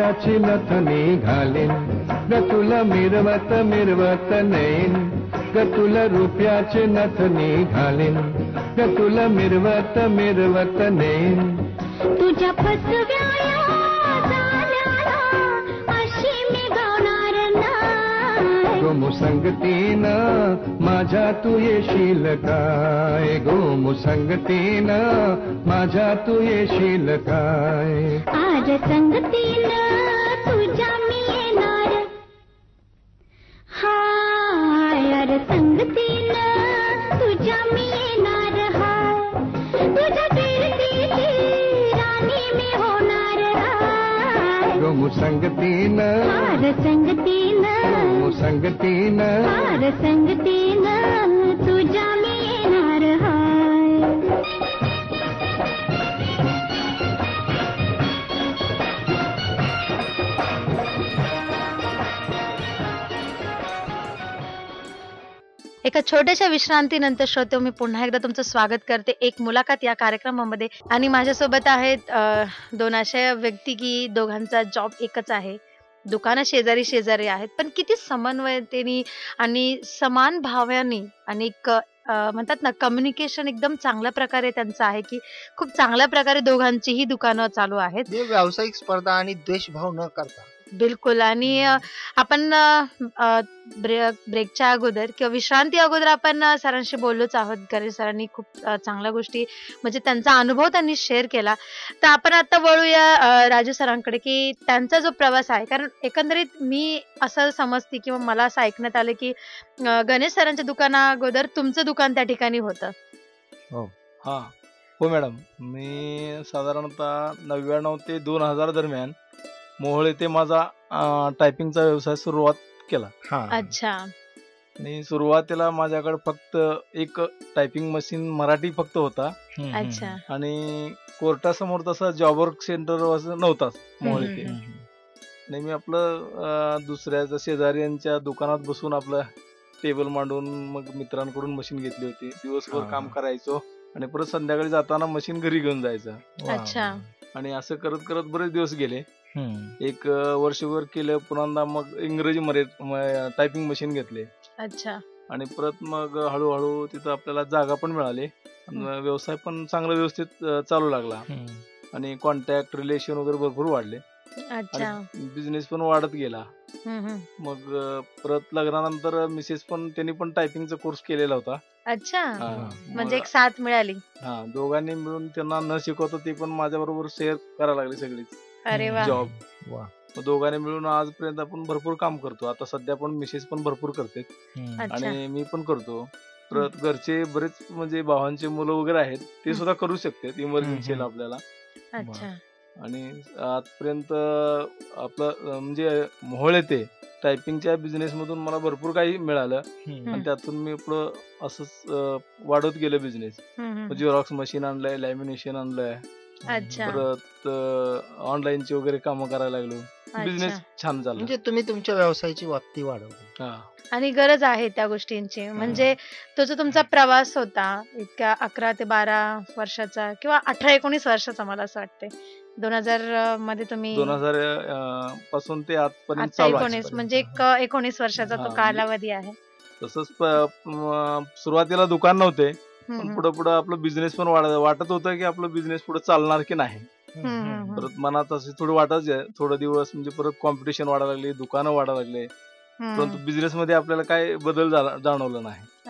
रुपयाची नथनी घालीन गतुल मिरवत मिरवत नेईन. गतुल रुपयाची नथनी घालीन गतुल मिरवत मिरवत नेईन. तुझ्या फसव्याया जाण्याला अशी मी गावणार नाही. गो संगतीनं माझ्या तू येशील काय? गो संगतीनं माझ्या तू येशील काय? आज संगतीनं तुझ्या मी येणार. हाय अर संगतीनं तुझ्या मी येणार. हाय तुझ्या कीर्तीची राणी मी होणार. हाय. गो संगतीनं हार संगतीनं गो संगतीनं. हार संगतीनं तुझ्या एका छोट्याशा विश्रांतीनंतर श्रोते मी पुन्हा एकदा तुमचं स्वागत करते एक मुलाखत या कार्यक्रमामध्ये. आणि माझ्यासोबत आहेत दोन अशा व्यक्ती की दोघांचा जॉब एकच आहे. दुकानं शेजारी शेजारी आहेत पण किती समन्वयतेने आणि समान भावाने आणि म्हणतात ना कम्युनिकेशन एकदम चांगल्या प्रकारे त्यांचं आहे की खूप चांगल्या प्रकारे दोघांचीही दुकानं चालू आहेत. व्यावसायिक स्पर्धा आणि द्वेषभाव न करता. बिलकुल. आणि आपण ब्रेकच्या अगोदर किंवा विश्रांती अगोदर आपण सरांशी बोललोच आहोत. गणेश सरांनी खूप चांगल्या गोष्टी म्हणजे त्यांचा अनुभव त्यांनी शेअर केला. तर आपण आता वळूया राजू सरांकडे की त्यांचा जो प्रवास आहे. कारण एकंदरीत मी असं समजते किंवा मला असं ऐकण्यात आलं की गणेश सरांच्या दुकाना अगोदर तुमचं दुकान त्या ठिकाणी होतं. हा. हो मॅडम. मी साधारणतः नव्याण्णव ते दोन हजार दरम्यान मोहोळ येथे माझा टायपिंगचा व्यवसाय सुरुवात केला. हा. अच्छा. आणि सुरुवातीला माझ्याकडे फक्त एक टायपिंग मशीन मराठी फक्त होता. अच्छा. आणि कोर्टासमोर तसा जॉब वर्क सेंटर असं नव्हताच मोहोळ हम्म, आणि मी आपलं दुसऱ्याच्या शेजाऱ्यांच्या दुकानात बसून आपलं टेबल मांडून मग मित्रांकडून मशीन घेतली होती. दिवसभर. काम करायचो आणि परत संध्याकाळी जाताना मशीन घरी घेऊन जायचं. अच्छा. आणि असं करत करत बरेच दिवस गेले. एक वर्षभर केलं पुन्हा मग इंग्रजी मध्ये टायपिंग मशीन घेतले. अच्छा. आणि परत मग हळूहळू तिथं आपल्याला जागा पण मिळाली. व्यवसाय पण चांगला व्यवस्थित चालू लागला. आणि कॉन्टॅक्ट रिलेशन वगैरे भरपूर वाढले. अच्छा. बिझनेस पण वाढत गेला. मग परत लग्नानंतर मिसेस पण त्यांनी पण टायपिंगचा कोर्स केलेला होता. अच्छा. हा, म्हणजे एक साथ मिळाली. हा दोघांनी मिळून त्यांना न शिकवता ते पण माझ्या बरोबर शेअर करायला लागले सगळीच. अरे वा. जॉब वा. दोघांनी मिळून आजपर्यंत आपण भरपूर काम करतो. आता सध्या पण मिसेस पण भरपूर करते आणि मी पण करतो. परत घरचे बरेच म्हणजे भावांचे मुलं वगैरे आहेत ते सुद्धा करू शकतात इमर्जन्सीला हम्म. आपल्याला अच्छा. आणि आजपर्यंत आपलं म्हणजे मोहळ येते. टायपिंगच्या बिझनेस मधून मला भरपूर काही मिळालं. आणि त्यातून मी पुढं असंच अं, वाढवत गेलं बिझनेस. झेरॉक्स मशीन आणलंय लॅमिनेशन आणलंय. अच्छा. परत ऑनलाईनची वगैरे कामं करायला लागलो. बिझनेस छान झाला. म्हणजे तुम्ही तुमच्या व्यवसायाची व्याप्ती वाढवली. हा. आणि गरज आहे त्या गोष्टींची. म्हणजे तो जो तुमचा प्रवास होता इतक्या अकरा ते बारा वर्षाचा किंवा अठरा एकोणीस वर्षाचा मला असं वाटतंय. दोन हजारमध्ये तुम्ही दोन हजारपासून ते आजपर्यंत एकोणीस म्हणजे एक एकोणीस वर्षाचा तो कालावधी आहे. तसंच सुरुवातीला दुकान नव्हते. पण. पुढं पुढं आपलं बिझनेस पण वाटत होतं की आपलं बिझनेस पुढे चालणार की नाही. परत मनात असे थोडं वाटायचं थोडं दिवस म्हणजे परत कॉम्पिटिशन वाढायला लागले दुकानं वाढायला लागले. परंतु. बिझनेस मध्ये आपल्याला काय बदल झाला- जाणवला नाही.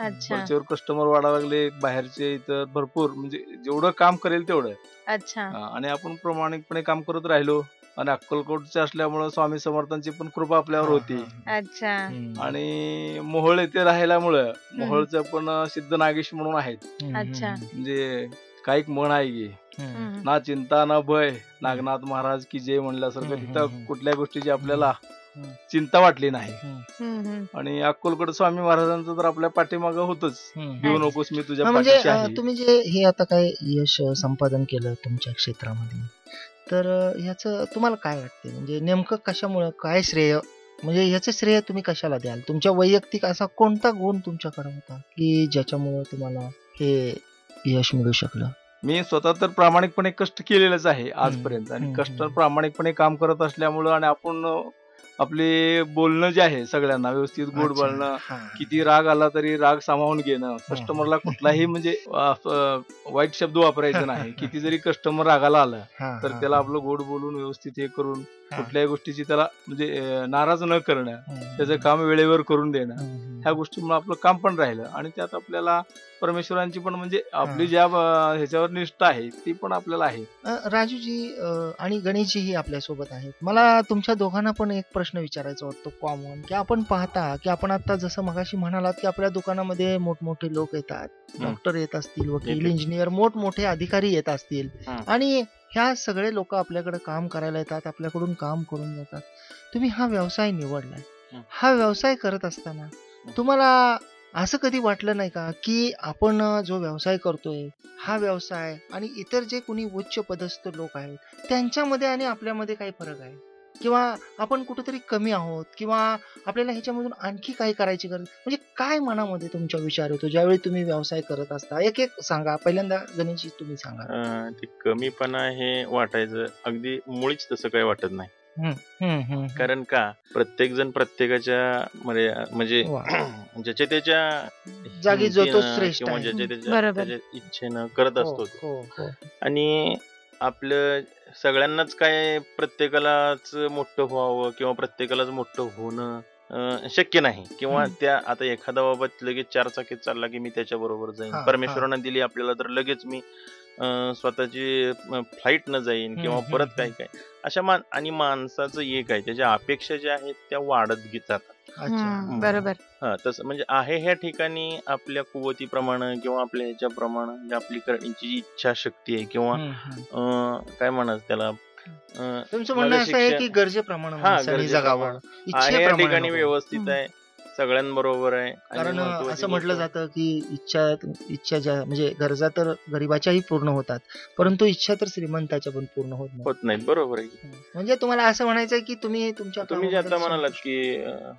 कस्टमर वाढायला लागले बाहेरचे इतर भरपूर म्हणजे जेवढं काम करेल तेवढं. अच्छा. हा, आणि आपण प्रामाणिकपणे काम करत राहिलो आणि अक्कलकोटचे असल्यामुळं स्वामी समर्थांची पण कृपा आपल्यावर होती. अच्छा. आणि मोहोळ येथे राहिल्यामुळं मोहोळचं पण सिद्ध नागेश म्हणून आहेत. अच्छा. म्हणजे काही म्हण आहे की. ना चिंता ना भय नागनाथ महाराज की जय म्हणल्यासारखं तिथं कुठल्या गोष्टीची आपल्याला. चिंता वाटली नाही. आणि अक्कलकोट स्वामी महाराजांचं तर आपल्या पाठीमागं होतच. घेऊ नकोस मी तुझ्या म्हणजे तुम्ही जे हे आता काय यश संपादन केलं तुमच्या क्षेत्रामध्ये? तर ह्याचं तुम्हाला काय वाटते म्हणजे नेमकं कशामुळं काय श्रेय? म्हणजे ह्याचं श्रेय तुम्ही कशाला द्याल? तुमच्या वैयक्तिक असा कोणता गुण तुमच्याकडे होता की ज्याच्यामुळं तुम्हाला हे यश मिळू शकलं? मी स्वतः तर प्रामाणिकपणे कष्ट केलेलेच आहे आजपर्यंत आणि कष्ट. प्रामाणिकपणे काम करत असल्यामुळं आणि आपण आपले बोलणं जे आहे सगळ्यांना व्यवस्थित गोड. बोलणं. किती राग आला तरी राग सामावून घेणं कस्टमरला कुठलाही म्हणजे वाईट शब्द वापरायचा नाही किती जरी कस्टमर रागाला आलं तर. त्याला आपलं गोड बोलून व्यवस्थित हे करून. कुठल्याही गोष्टीची त्याला म्हणजे नाराज न करणं त्याचं काम वेळेवर करून देणं ह्या गोष्टीमुळे आपलं काम पण राहिलं आणि त्यात आपल्याला परमेश्वरांची पण म्हणजे आपली हा. ज्या ह्याच्यावर निष्ठा आहे ती पण आपल्याला आहे राजूजी आणि गणेशजीही आपल्यासोबत आहेत मला तुमच्या दोघांना पण एक प्रश्न विचारायचा वाटतो कॉमन की आपण पाहता की आपण आता जसं मगाशी म्हणालात की आपल्या दुकानामध्ये मोठमोठे लोक येतात हं. डॉक्टर येत असतील वकील. इंजिनियर मोठमोठे अधिकारी येत असतील हं. आणि ह्या सगळे लोक आपल्याकडे काम करायला येतात आपल्याकडून काम करून जातात तुम्ही हा व्यवसाय निवडलाय हं. हा व्यवसाय करत असताना तुम्हाला असं कधी वाटलं नाही का की आपण जो व्यवसाय करतोय हा व्यवसाय आणि इतर जे कोणी उच्च पदस्थ लोक आहेत त्यांच्यामध्ये आणि आपल्यामध्ये काही फरक आहे? किंवा आपण कुठेतरी कमी आहोत किंवा आपल्याला ह्याच्यामधून आणखी काही करायची गरज म्हणजे काय मनामध्ये तुमच्या विचार होतो ज्यावेळी तुम्ही व्यवसाय करत असता? एक एक सांगा पहिल्यांदा गणेशजी तुम्ही सांगा. ते कमीपणा हे वाटायचं अगदी मुळीच तसं काही वाटत नाही. कारण का प्रत्येक जण प्रत्येकाच्या म्हणजे. ज्याच्या त्याच्या जागी जो तो श्रेष्ठ किंवा. ज्याच्या त्याच्या इच्छेनं करत हो, असतो. हो, हो. आणि आपलं सगळ्यांनाच काय प्रत्येकालाच मोठं व्हावं किंवा प्रत्येकालाच मोठं होणं शक्य नाही किंवा. त्या आता एखादा बाबा लगेच चार चाकीत चालला की मी त्याच्या बरोबर जाईन परमेश्वरानं दिली आपल्याला तर लगेच मी स्वतःची फ्लाईट न जाईन किंवा परत काय काय अशा मान आणि माणसाचं एक आहे त्याच्या अपेक्षा ज्या आहेत त्या वाढत जातात. बरोबर. हा तसं म्हणजे आहे ह्या ठिकाणी आपल्या कुवतीप्रमाणे किंवा आपल्या ह्याच्याप्रमाणे म्हणजे आपली करण्याची जी इच्छाशक्ती आहे किंवा काय म्हणत त्याला? तुमचं म्हणणं असं आहे की गरजेप्रमाणे हा, गरजेप्रमाणे. या ठिकाणी. व्यवस्थित. आहे. सगळ्यांबरोबर आहे कारण असं म्हटलं जातं की इच्छा इच्छा ज्या म्हणजे गरजा तर गरीबाच्याही पूर्ण होतात परंतु इच्छा तर श्रीमंताच्या पण पूर्ण होत नाही होत नाहीत बरोबर आहे. म्हणजे तुम्हाला असं म्हणायचं की तुम्ही तुमच्या तुम्ही जे आता म्हणालात की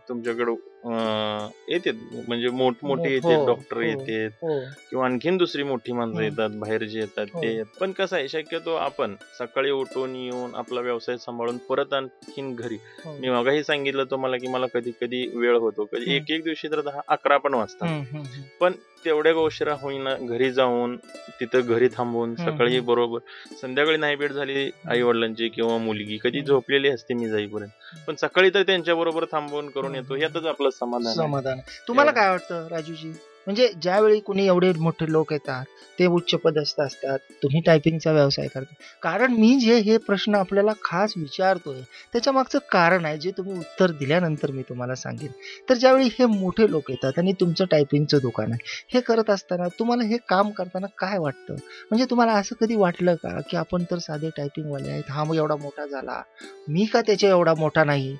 तुमच्याकडं अं, येतात म्हणजे मोठमोठे येतात हो, डॉक्टर. येतात हो किंवा आणखीन दुसरी मोठी माणसं. येतात बाहेरचे येतात हो. ते पण कसं आहे शक्यतो आपण सकाळी उठून येऊन आपला व्यवसाय सांभाळून परत आणखीन घरी हो. मी मगाही सांगितलं तुम्हाला की मला कधी कधी वेळ होतो कधी. एक एक दिवशी तर दहा अकरा पण वाजतात. पण तेवढ्या उशिरा होईना घरी जाऊन तिथं घरी थांबून सकाळी. बरोबर संध्याकाळी नाही भेट झाली आई वडिलांची किंवा मुलगी कधी. झोपलेली असते मी जाईपर्यंत पण सकाळी तर त्यांच्या बरोबर थांबून करून येतो. यातच आपलं समाधान. समाधान तुम्हाला. काय वाटतं राजूजी म्हणजे ज्यावेळी कुणी एवढे मोठे लोक येतात ते उच्च पदस्थ असतात तुम्ही टायपिंगचा व्यवसाय करता. कारण मी जे हे प्रश्न आपल्याला खास विचारतोय त्याच्या मागचं कारण आहे जे तुम्ही उत्तर दिल्यानंतर मी तुम्हाला सांगेन. तर ज्यावेळी हे मोठे लोक येतात आणि तुमचं टायपिंगचं दुकान आहे हे करत असताना तुम्हाला हे काम करताना काय वाटतं? म्हणजे तुम्हाला असं कधी वाटलं का की आपण तर साधे टायपिंगवाले आहेत हा मग एवढा मोठा झाला मी का त्याच्या एवढा मोठा नाही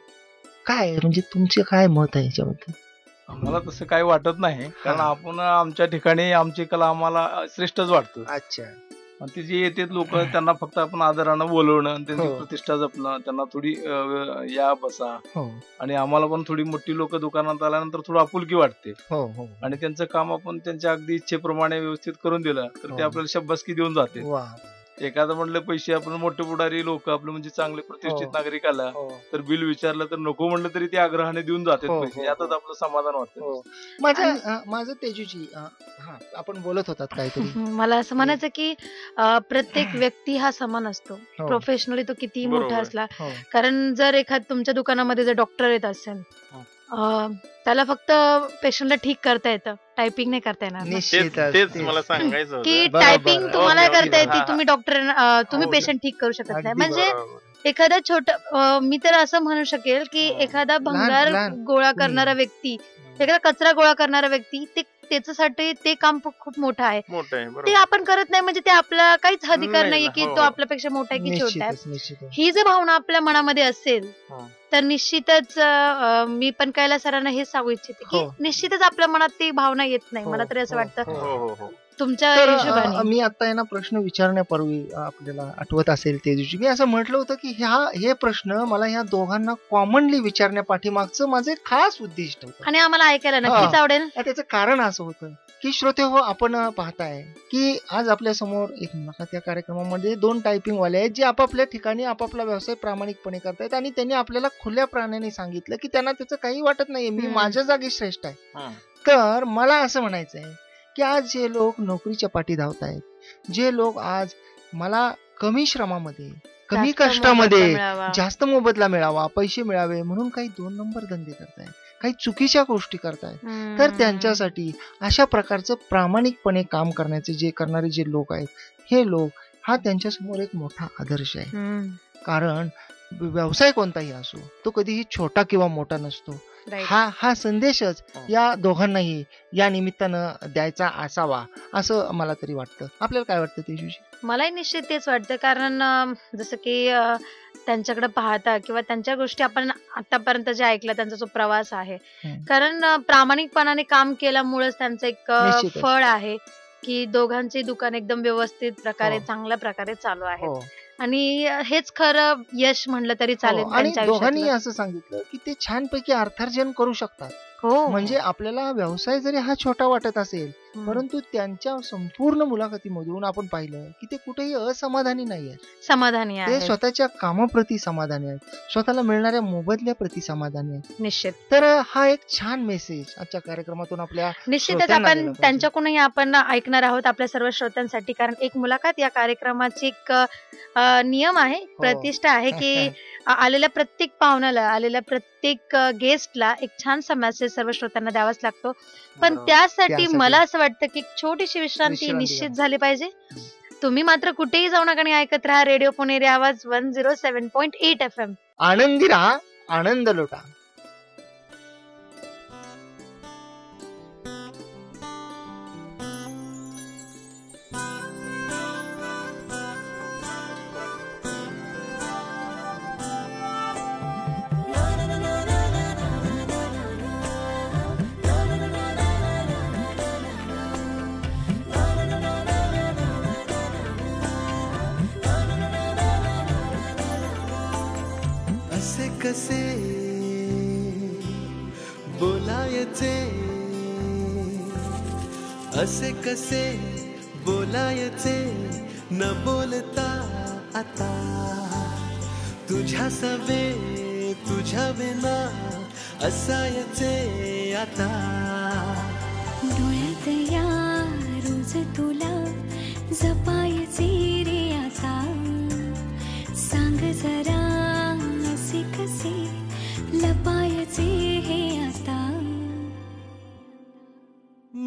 काय? म्हणजे तुमचे काय मत आहे याच्याबद्दल? मला तसं काही वाटत नाही. कारण हा. आपण आमच्या ठिकाणी आमची कला आम्हाला श्रेष्ठच वाटतं. अच्छा. आणि ते जे येतात लोक त्यांना फक्त आपण आदरानं बोलवणं आणि त्यांची हो. प्रतिष्ठा जपणं त्यांना थोडी अं, या बसा. हो. आणि आम्हाला पण थोडी मोठी लोक दुकानात आल्यानंतर थोडं आपुलकी वाटते. हो हो. आणि त्यांचं काम आपण त्यांच्या अगदी इच्छेप्रमाणे व्यवस्थित करून दिलं तर ते हो. आपल्याला शब्बसकी देऊन जाते. वा. एखादं म्हणलं पैसे आपण मोठे पुढारी लोक आपलं म्हणजे चांगले प्रतिष्ठित हो. नागरिक आला हो, तर बिल विचारलं तर नको म्हणलं तरी ते आग्रहाने देऊन जातात हो, पैसे यातच. आपलं समाधान वाटतं. माझं माझं तेजूची हा आपण बोलत होतात काहीतरी मला असं म्हणायचं की प्रत्येक व्यक्ती हा समान असतो हो. प्रोफेशनली तो कितीही मोठा. असला. कारण जर एखाद तुमच्या दुकानामध्ये जर डॉक्टर येत असेल त्याला फक्त पेशंटला ठीक करता येतं टायपिंग नाही करता येणार ना. तेच. मला सांगायचं की. टायपिंग तुम्हाला. करता येते हा, हा. तुम्ही डॉक्टर तुम्ही हो. पेशंट ठीक करू शकत नाही म्हणजे. एखादा छोट मी तर असं म्हणू शकेल की हो. एखादा भंगार. गोळा करणारा व्यक्ती एखादा कचरा गोळा करणारा व्यक्ती ते त्याच्यासाठी ते काम खूप मोठं आहे मोठं आहे ते बरोबर आपण करत नाही म्हणजे ते आपला काहीच अधिकार नाही, नाहीये की हो, तो हो. आपल्यापेक्षा मोठा आहे की छोटा आहे निश्चितच निश्चितच ही जर भावना आपल्या मनामध्ये असेल हा. तर निश्चितच अं, मी पण कैलास सरांना हेच सांगू इच्छिते की हो. निश्चितच आपल्या मनात ती भावना येत नाही हो, मला तरी असं हो, वाटतं हो. हो हो हो तुमच्या मी आता ना प्रश्न विचारण्यापूर्वी आपल्याला आठवत असेल ते दिवशी मी असं म्हटलं होतं की ह्या हे प्रश्न मला ह्या दोघांना कॉमनली विचारण्या पाठीमागचं माझं एक खास उद्दिष्ट होतं आणि आम्हाला ऐकायला नक्कीच. आवडेल त्याचं कारण असं होतं की श्रोते हो आपण पाहताय की आज आपल्यासमोर एक मुलाखत या कार्यक्रमामध्ये दोन टायपिंग वाले आहेत जे आपापल्या ठिकाणी आपापला व्यवसाय प्रामाणिकपणे करतायत आणि त्यांनी आपल्याला खुल्या प्राण्याने सांगितलं की त्यांना त्याचं काही वाटत नाहीये मी. माझ्या जागी श्रेष्ठ आहे. तर मला असं म्हणायचं आहे की आज जे लोक नोकरीच्या पाठी धावत आहेत जे लोक आज मला कमी श्रमामध्ये कमी कष्टामध्ये. जास्त मोबदला मिळावा पैसे मिळावे म्हणून काही दोन नंबर धंदे करतायत काही चुकीच्या गोष्टी करतायत. तर त्यांच्यासाठी अशा प्रकारचं प्रामाणिकपणे काम करण्याचे जे करणारे जे लोक आहेत हे लोक हा त्यांच्यासमोर एक मोठा आदर्श आहे. कारण व्यवसाय कोणताही असो तो कधीही छोटा किंवा मोठा नसतो. हा हा संदेशच हो. या दोघांनाही या निमित्तानं द्यायचा असावा असं मला तरी वाटतं आपल्याला काय वाटतं तेजूशी मलाही निश्चित तेच वाटतं कारण जसं की त्यांच्याकडे पाहता किंवा त्यांच्या गोष्टी आपण आतापर्यंत जे ऐकलं त्यांचा जो प्रवास आहे. कारण प्रामाणिकपणाने काम केल्यामुळेच त्यांचं एक. फळ आहे की दोघांचे दुकान एकदम व्यवस्थित प्रकारे हो. चांगल्या प्रकारे चालू आहे हो आणि हेच खरं यश म्हणलं तरी चालेल हो. आणि त्यांच्या दोघांनी. असं सांगितलं की ते छानपैकी अर्थार्जन करू शकतात हो म्हणजे आपल्याला व्यवसाय जरी हा छोटा वाटत असेल. परंतु त्यांच्या संपूर्ण मुलाखतीमधून आपण पाहिलं की ते कुठेही असमाधानी नाही आहेत. समाधानी ते आहे स्वतःच्या कामाप्रती समाधानी आहेत. स्वतःला मिळणाऱ्या मोबदल्याप्रती समाधानी आहेत. निश्चित. तर हा एक छान मेसेज आजच्या कार्यक्रमातून आपल्या निश्चितच श्रोत्यांना आपण पाहिजे. त्यांच्याकडूनही आपण ऐकणार आहोत आपल्या सर्व श्रोत्यांसाठी. कारण एक मुलाखत या कार्यक्रमाची एक अ, नियम आहे हो. प्रतिष्ठा आहे की आलेल्या प्रत्येक पाहुण्याला आलेल्या प्रत्येक गेस्टला एक छानसा मेसेज सर्व श्रोत्यांना द्यावाच लागतो पण बरोबर. त्यासाठी. मला असं वाटतं की एक छोटीशी विश्रांती निश्चित. झाली पाहिजे तुम्ही मात्र कुठेही जाऊ नका आणि ऐकत राहा radio Puneri Awaaz one zero seven point eight F M आनंदी राहा आनंद लोटा असे कसे बोलायचे न बोलता आता? तुझ्या सवे तुझ्या विना असायचे आता. डोळ्यात या रोज तुला जपायचे रे आता. सांग जरा असे कसे लपायचे हे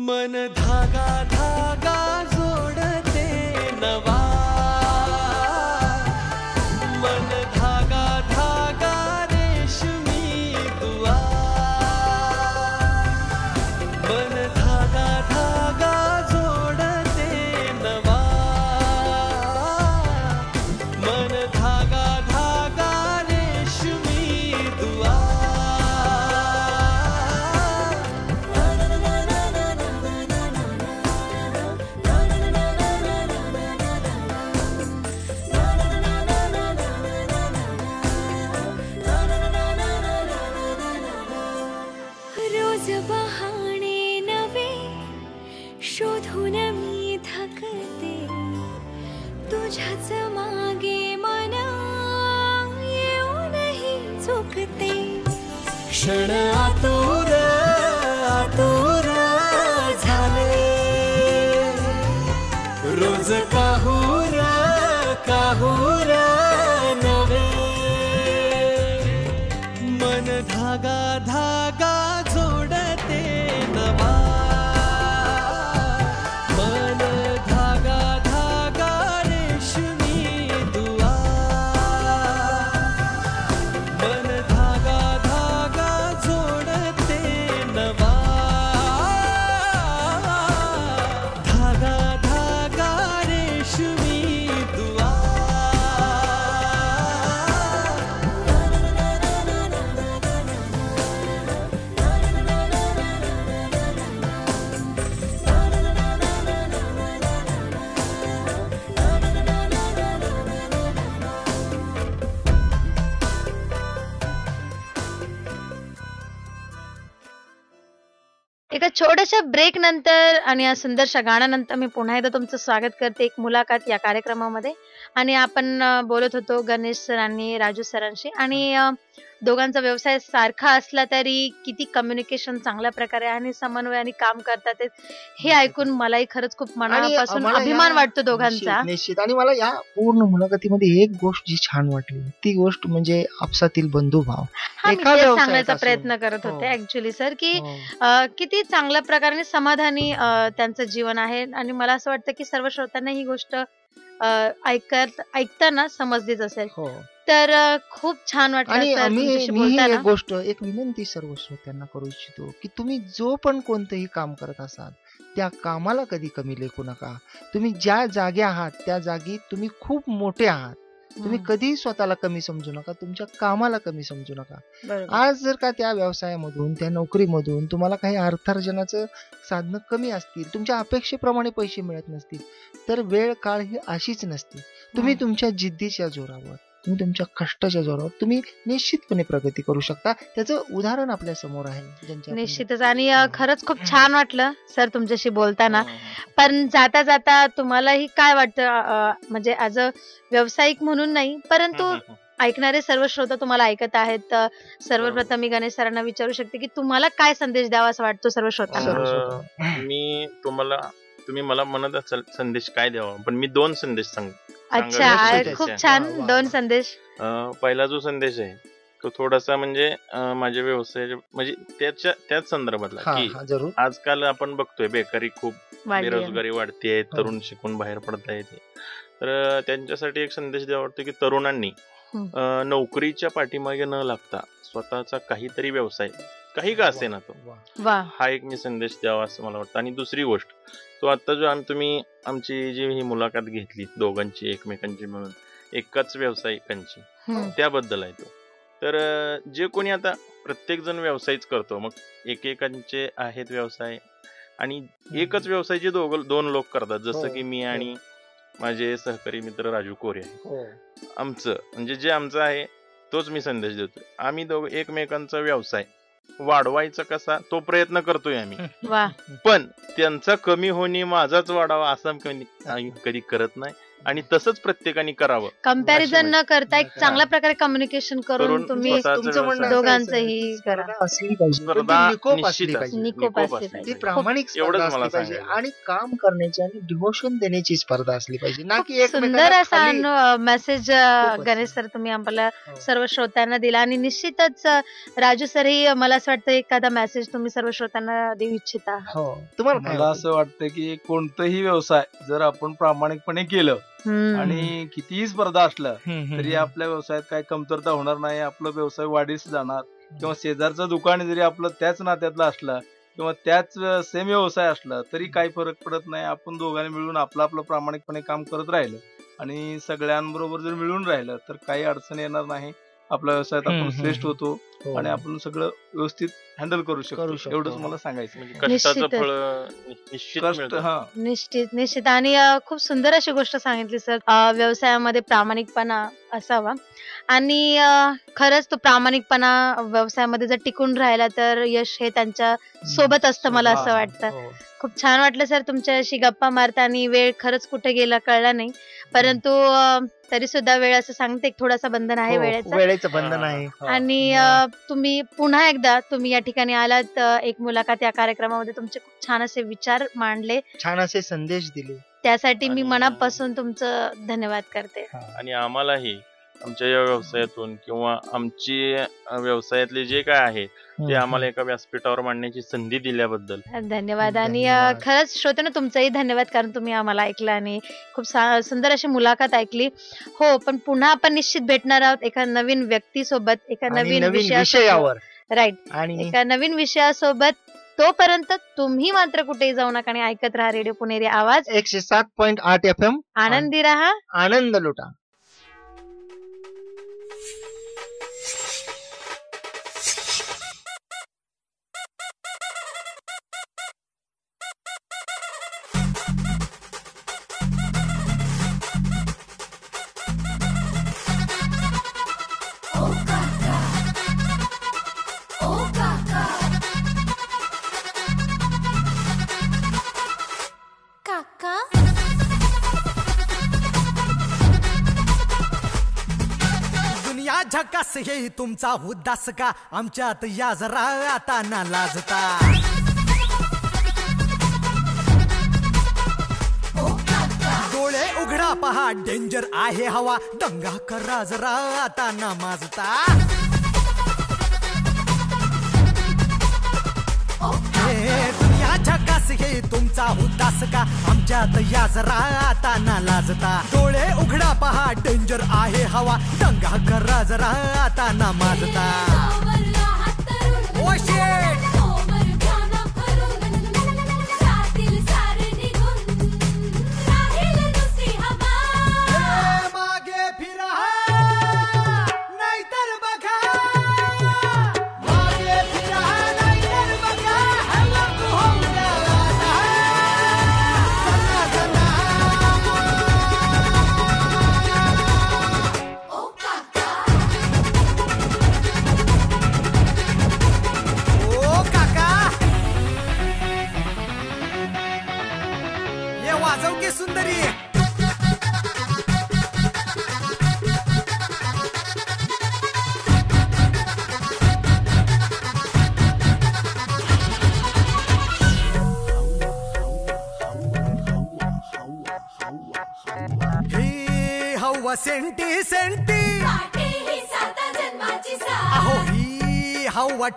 मन धागा धागा जोडते नवा छोट्याशा ब्रेक नंतर आणि या सुंदरशा गाण्यानंतर मी पुन्हा एकदा तुमचं स्वागत करते एक मुलाखत या कार्यक्रमामध्ये. आणि आपण बोलत होतो गणेश सरांनी राजू सरांशी. आणि दोघांचा व्यवसाय सारखा असला तरी किती कम्युनिकेशन चांगल्या प्रकारे आणि समन्वयाने काम करतात हे ऐकून मलाही खरंच खूप मनापासून अभिमान वाटतो दोघांचा निश्चित. आणि मला या पूर्ण मुलाखतीमध्ये एक गोष्ट जी छान वाटली ती गोष्ट म्हणजे आपसातील बंधुभाव सांगण्याचा. प्रयत्न करत हो. होते ऍक्च्युली सर की हो. किती चांगल्या प्रकारे समाधानी त्यांचं जीवन आहे आणि मला असं वाटतं की सर्व श्रोत्यांना ही गोष्ट ऐकत ऐकताना समजलीच असेल हो तर खूप छान आणि वाटलं मी मी ही बोलताना. एक गोष्ट एक विनंती सर्व श्रोत्यांना करू इच्छितो की तुम्ही जो पण कोणतंही काम करत असाल त्या कामाला कधी कमी लेखू नका. तुम्ही ज्या जागी आहात त्या जागी तुम्ही खूप मोठे आहात. तुम्ही हम्म, कधी स्वतःला कमी समजू नका तुमच्या कामाला कमी समजू नका. बरोबर. आज जर का त्या व्यवसायामधून त्या नोकरीमधून तुम्हाला काही अर्थार्जनाचं साधनं कमी असतील तुमच्या अपेक्षेप्रमाणे पैसे मिळत नसतील तर वेळ काळ ही अशीच नसते. तुम्ही हम्म. तुमच्या जिद्दीच्या जोरावर तुम्ही तुमच्या कष्टाच्या जोरावर तुम्ही निश्चितपणे प्रगती करू शकता. त्याचं उदाहरण आपल्यासमोर आहे. निश्चितच. आणि. खरंच खूप छान वाटलं सर तुमच्याशी बोलताना. पण जाता जाता तुम्हालाही काय वाटतं म्हणजे ऍज अ व्यावसायिक म्हणून नाही परंतु ऐकणारे सर्व श्रोता तुम्हाला ऐकत आहेत सर्वप्रथम मी गणेश सरांना विचारू शकते की तुम्हाला काय संदेश द्यावा असं वाटतो सर्व श्रोता. मी तुम्हाला तुम्ही मला म्हणत असाल संदेश काय द्यावा पण मी दोन संदेश सांग अच्छा. खूप. छान दोन. संदेश पहिला जो संदेश आहे तो थोडासा म्हणजे माझ्या व्यवसायाच्या म्हणजे त्याच्या त्याच संदर्भातला की आजकाल आपण बघतोय बेकारी खूप. बेरोजगारी वाढतीये हो. तरुण शिकून बाहेर पडता येते तर त्यांच्यासाठी एक संदेश द्यावा वाटतो की तरुणांनी नोकरीच्या पाठीमागे न लागता स्वतःचा काहीतरी व्यवसाय काही का असे ना तो हा एक मी संदेश द्यावा असं मला वाटतं. आणि दुसरी गोष्ट तो आता जो आम्ही तुम्ही आमची जी ही मुलाखत घेतली दोघांची एकमेकांची म्हणून एकाच व्यावसायिकांची. त्याबद्दल आहे तो. तर जे कोणी आता प्रत्येक जण व्यवसायच करतो मग एकेकांचे आहेत व्यवसाय आणि एकच व्यवसाय जे दोघं दोन लोक करतात जसं हो, की मी हो. आणि माझे सहकारी मित्र राजू कोरे आहे हो. आमचं म्हणजे जे आमचं आहे तोच मी संदेश देतोय. आम्ही दोघं एकमेकांचा व्यवसाय वाढवायचा कसा तो प्रयत्न करतोय आम्ही. पण त्यांचा कमी होणे माझाच वाढावा असं कधी करत नाही. आणि तसंच प्रत्येकाने करावं कंपॅरिझन न करता एक. चांगल्या प्रकारे कम्युनिकेशन करून करून तुम्ही स्वतःचा तुमचं म्हणणं. असं दोघांचंही करा. स्पर्धा असली पाहिजे पण ती स्पर्धा निकोप असली निश्चित पाहिजे असली. निकोप निकोप असली असली पाहिजे. ती पाहिजे. प्रामाणिक एवढंच मला असली पाहिजे सांगायचं. आणि काम करण्याची आणि डिव्होशन देण्याची स्पर्धा असली पाहिजे ना की खूप सुंदर एकमेकांना असा खाली- मेसेज खूपच. गणेश सर तुम्ही आम्हाला हो. सर्व श्रोत्यांना दिला आणि निश्चितच अ, राजू सर ही मला असं वाटतं एखादा मेसेज तुम्ही सर्व श्रोत्यांना देऊ इच्छिता हो तुम्हाला काय मला वाटतं? असं वाटतं की कोणतंही व्यवसाय जर आपण प्रामाणिकपणे केलं. आणि कितीही स्पर्धा असल्या हम्म, तरी. आपल्या व्यवसायात काही कमतरता होणार नाही आपलं व्यवसाय वाढीस जाणार. किंवा शेजारचं दुकान जरी आपलं त्याच नात्यातलं असलं किंवा त्याच सेम व्यवसाय असला तरी काही फरक पडत नाही. आपण दोघांनी मिळून आपलं आपलं प्रामाणिकपणे काम करत राहिलं. आणि सगळ्यांबरोबर जर मिळून राहिलं तर काही अडचण येणार नाही. आपल्या व्यवसायात आपण श्रेष्ठ. होतो हो. आणि आपण सगळं व्यवस्थित हँडल करू शकतो. एवढंच मला सांगायचं म्हणजे निश्चित. हा. निश्चित निश्चित. आणि खूप सुंदर अशी गोष्ट सांगितली सर. व्यवसायामध्ये प्रामाणिकपणा असावा. आणि खरंच तो प्रामाणिकपणा व्यवसायामध्ये जर टिकून राहिला तर यश हे त्यांच्यासोबत असतं मला असं वाटतं. हो. खूप छान वाटलं सर तुमच्याशी गप्पा मारता आणि वेळ खरंच कुठे गेला कळला नाही. परंतु तरी सुद्धा वेळ असं सांगते एक थोडासा बंधन आहे हो, वेळेचं. वेळेचं बंधन हा. आहे. आणि तुम्ही पुन्हा एकदा तुम्ही या ठिकाणी आलात एक मुलाखत या कार्यक्रमामध्ये तुमचे खूप छान असे विचार मांडले. छान असे संदेश दिले. त्यासाठी मी मनापासून तुमचं धन्यवाद करते. आणि आम्हालाही आमच्या या व्यवसायातून किंवा आमची व्यवसायातले जे काय आहे ते आम्हाला एका व्यासपीठावर मांडण्याची संधी दिल्याबद्दल. धन्यवाद. आणि. खरंच श्रोत्यानं तुमचंही धन्यवाद कारण तुम्ही आम्हाला ऐकलं आणि खूप सुंदर अशी मुलाखत ऐकली. हो पण पुन्हा आपण निश्चित भेटणार आहोत एका नवीन व्यक्तीसोबत एका नवीन विषयावर. राईट आणि एका नवीन विषयासोबत तोपर्यंत तुम्ही मात्र कुठेही जाऊ नका आणि ऐकत राहा रेडिओ पुणेरी आवाज. एकशे सात पॉईंट आठ एफ एम आनंदी राहा. आनंद लुटा. तुमचा उद्दास का? आमच्यात या जरा आता ना लाजता. डोळे उघडा पहा डेंजर आहे हवा. दंगा करा जरा आता ना माजता. झकास तुमचा उद्दास का? आमच्यात या जरा आता ना लाजता. डोळे उघडा पहा डेंजर आहे हवा. दंगा करा जरा आता ना माजता.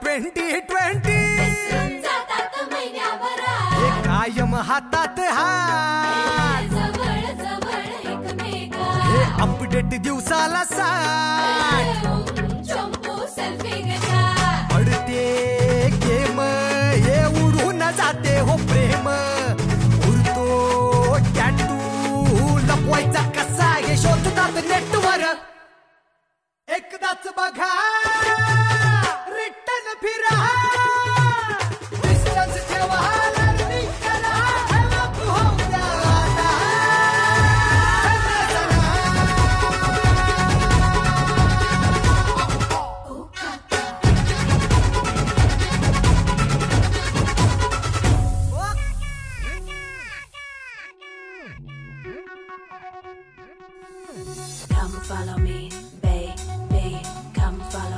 ट्वेंटी ट्वेंटी कायम हातात हात. हे अपडेट दिवसाला साठ पडते गेम हे उडून जाते हो प्रेम. उरतो टॅटू लपवायचा कसा हे शोधतात नेटवर एकदाच बघा. Come follow me, baby. Come follow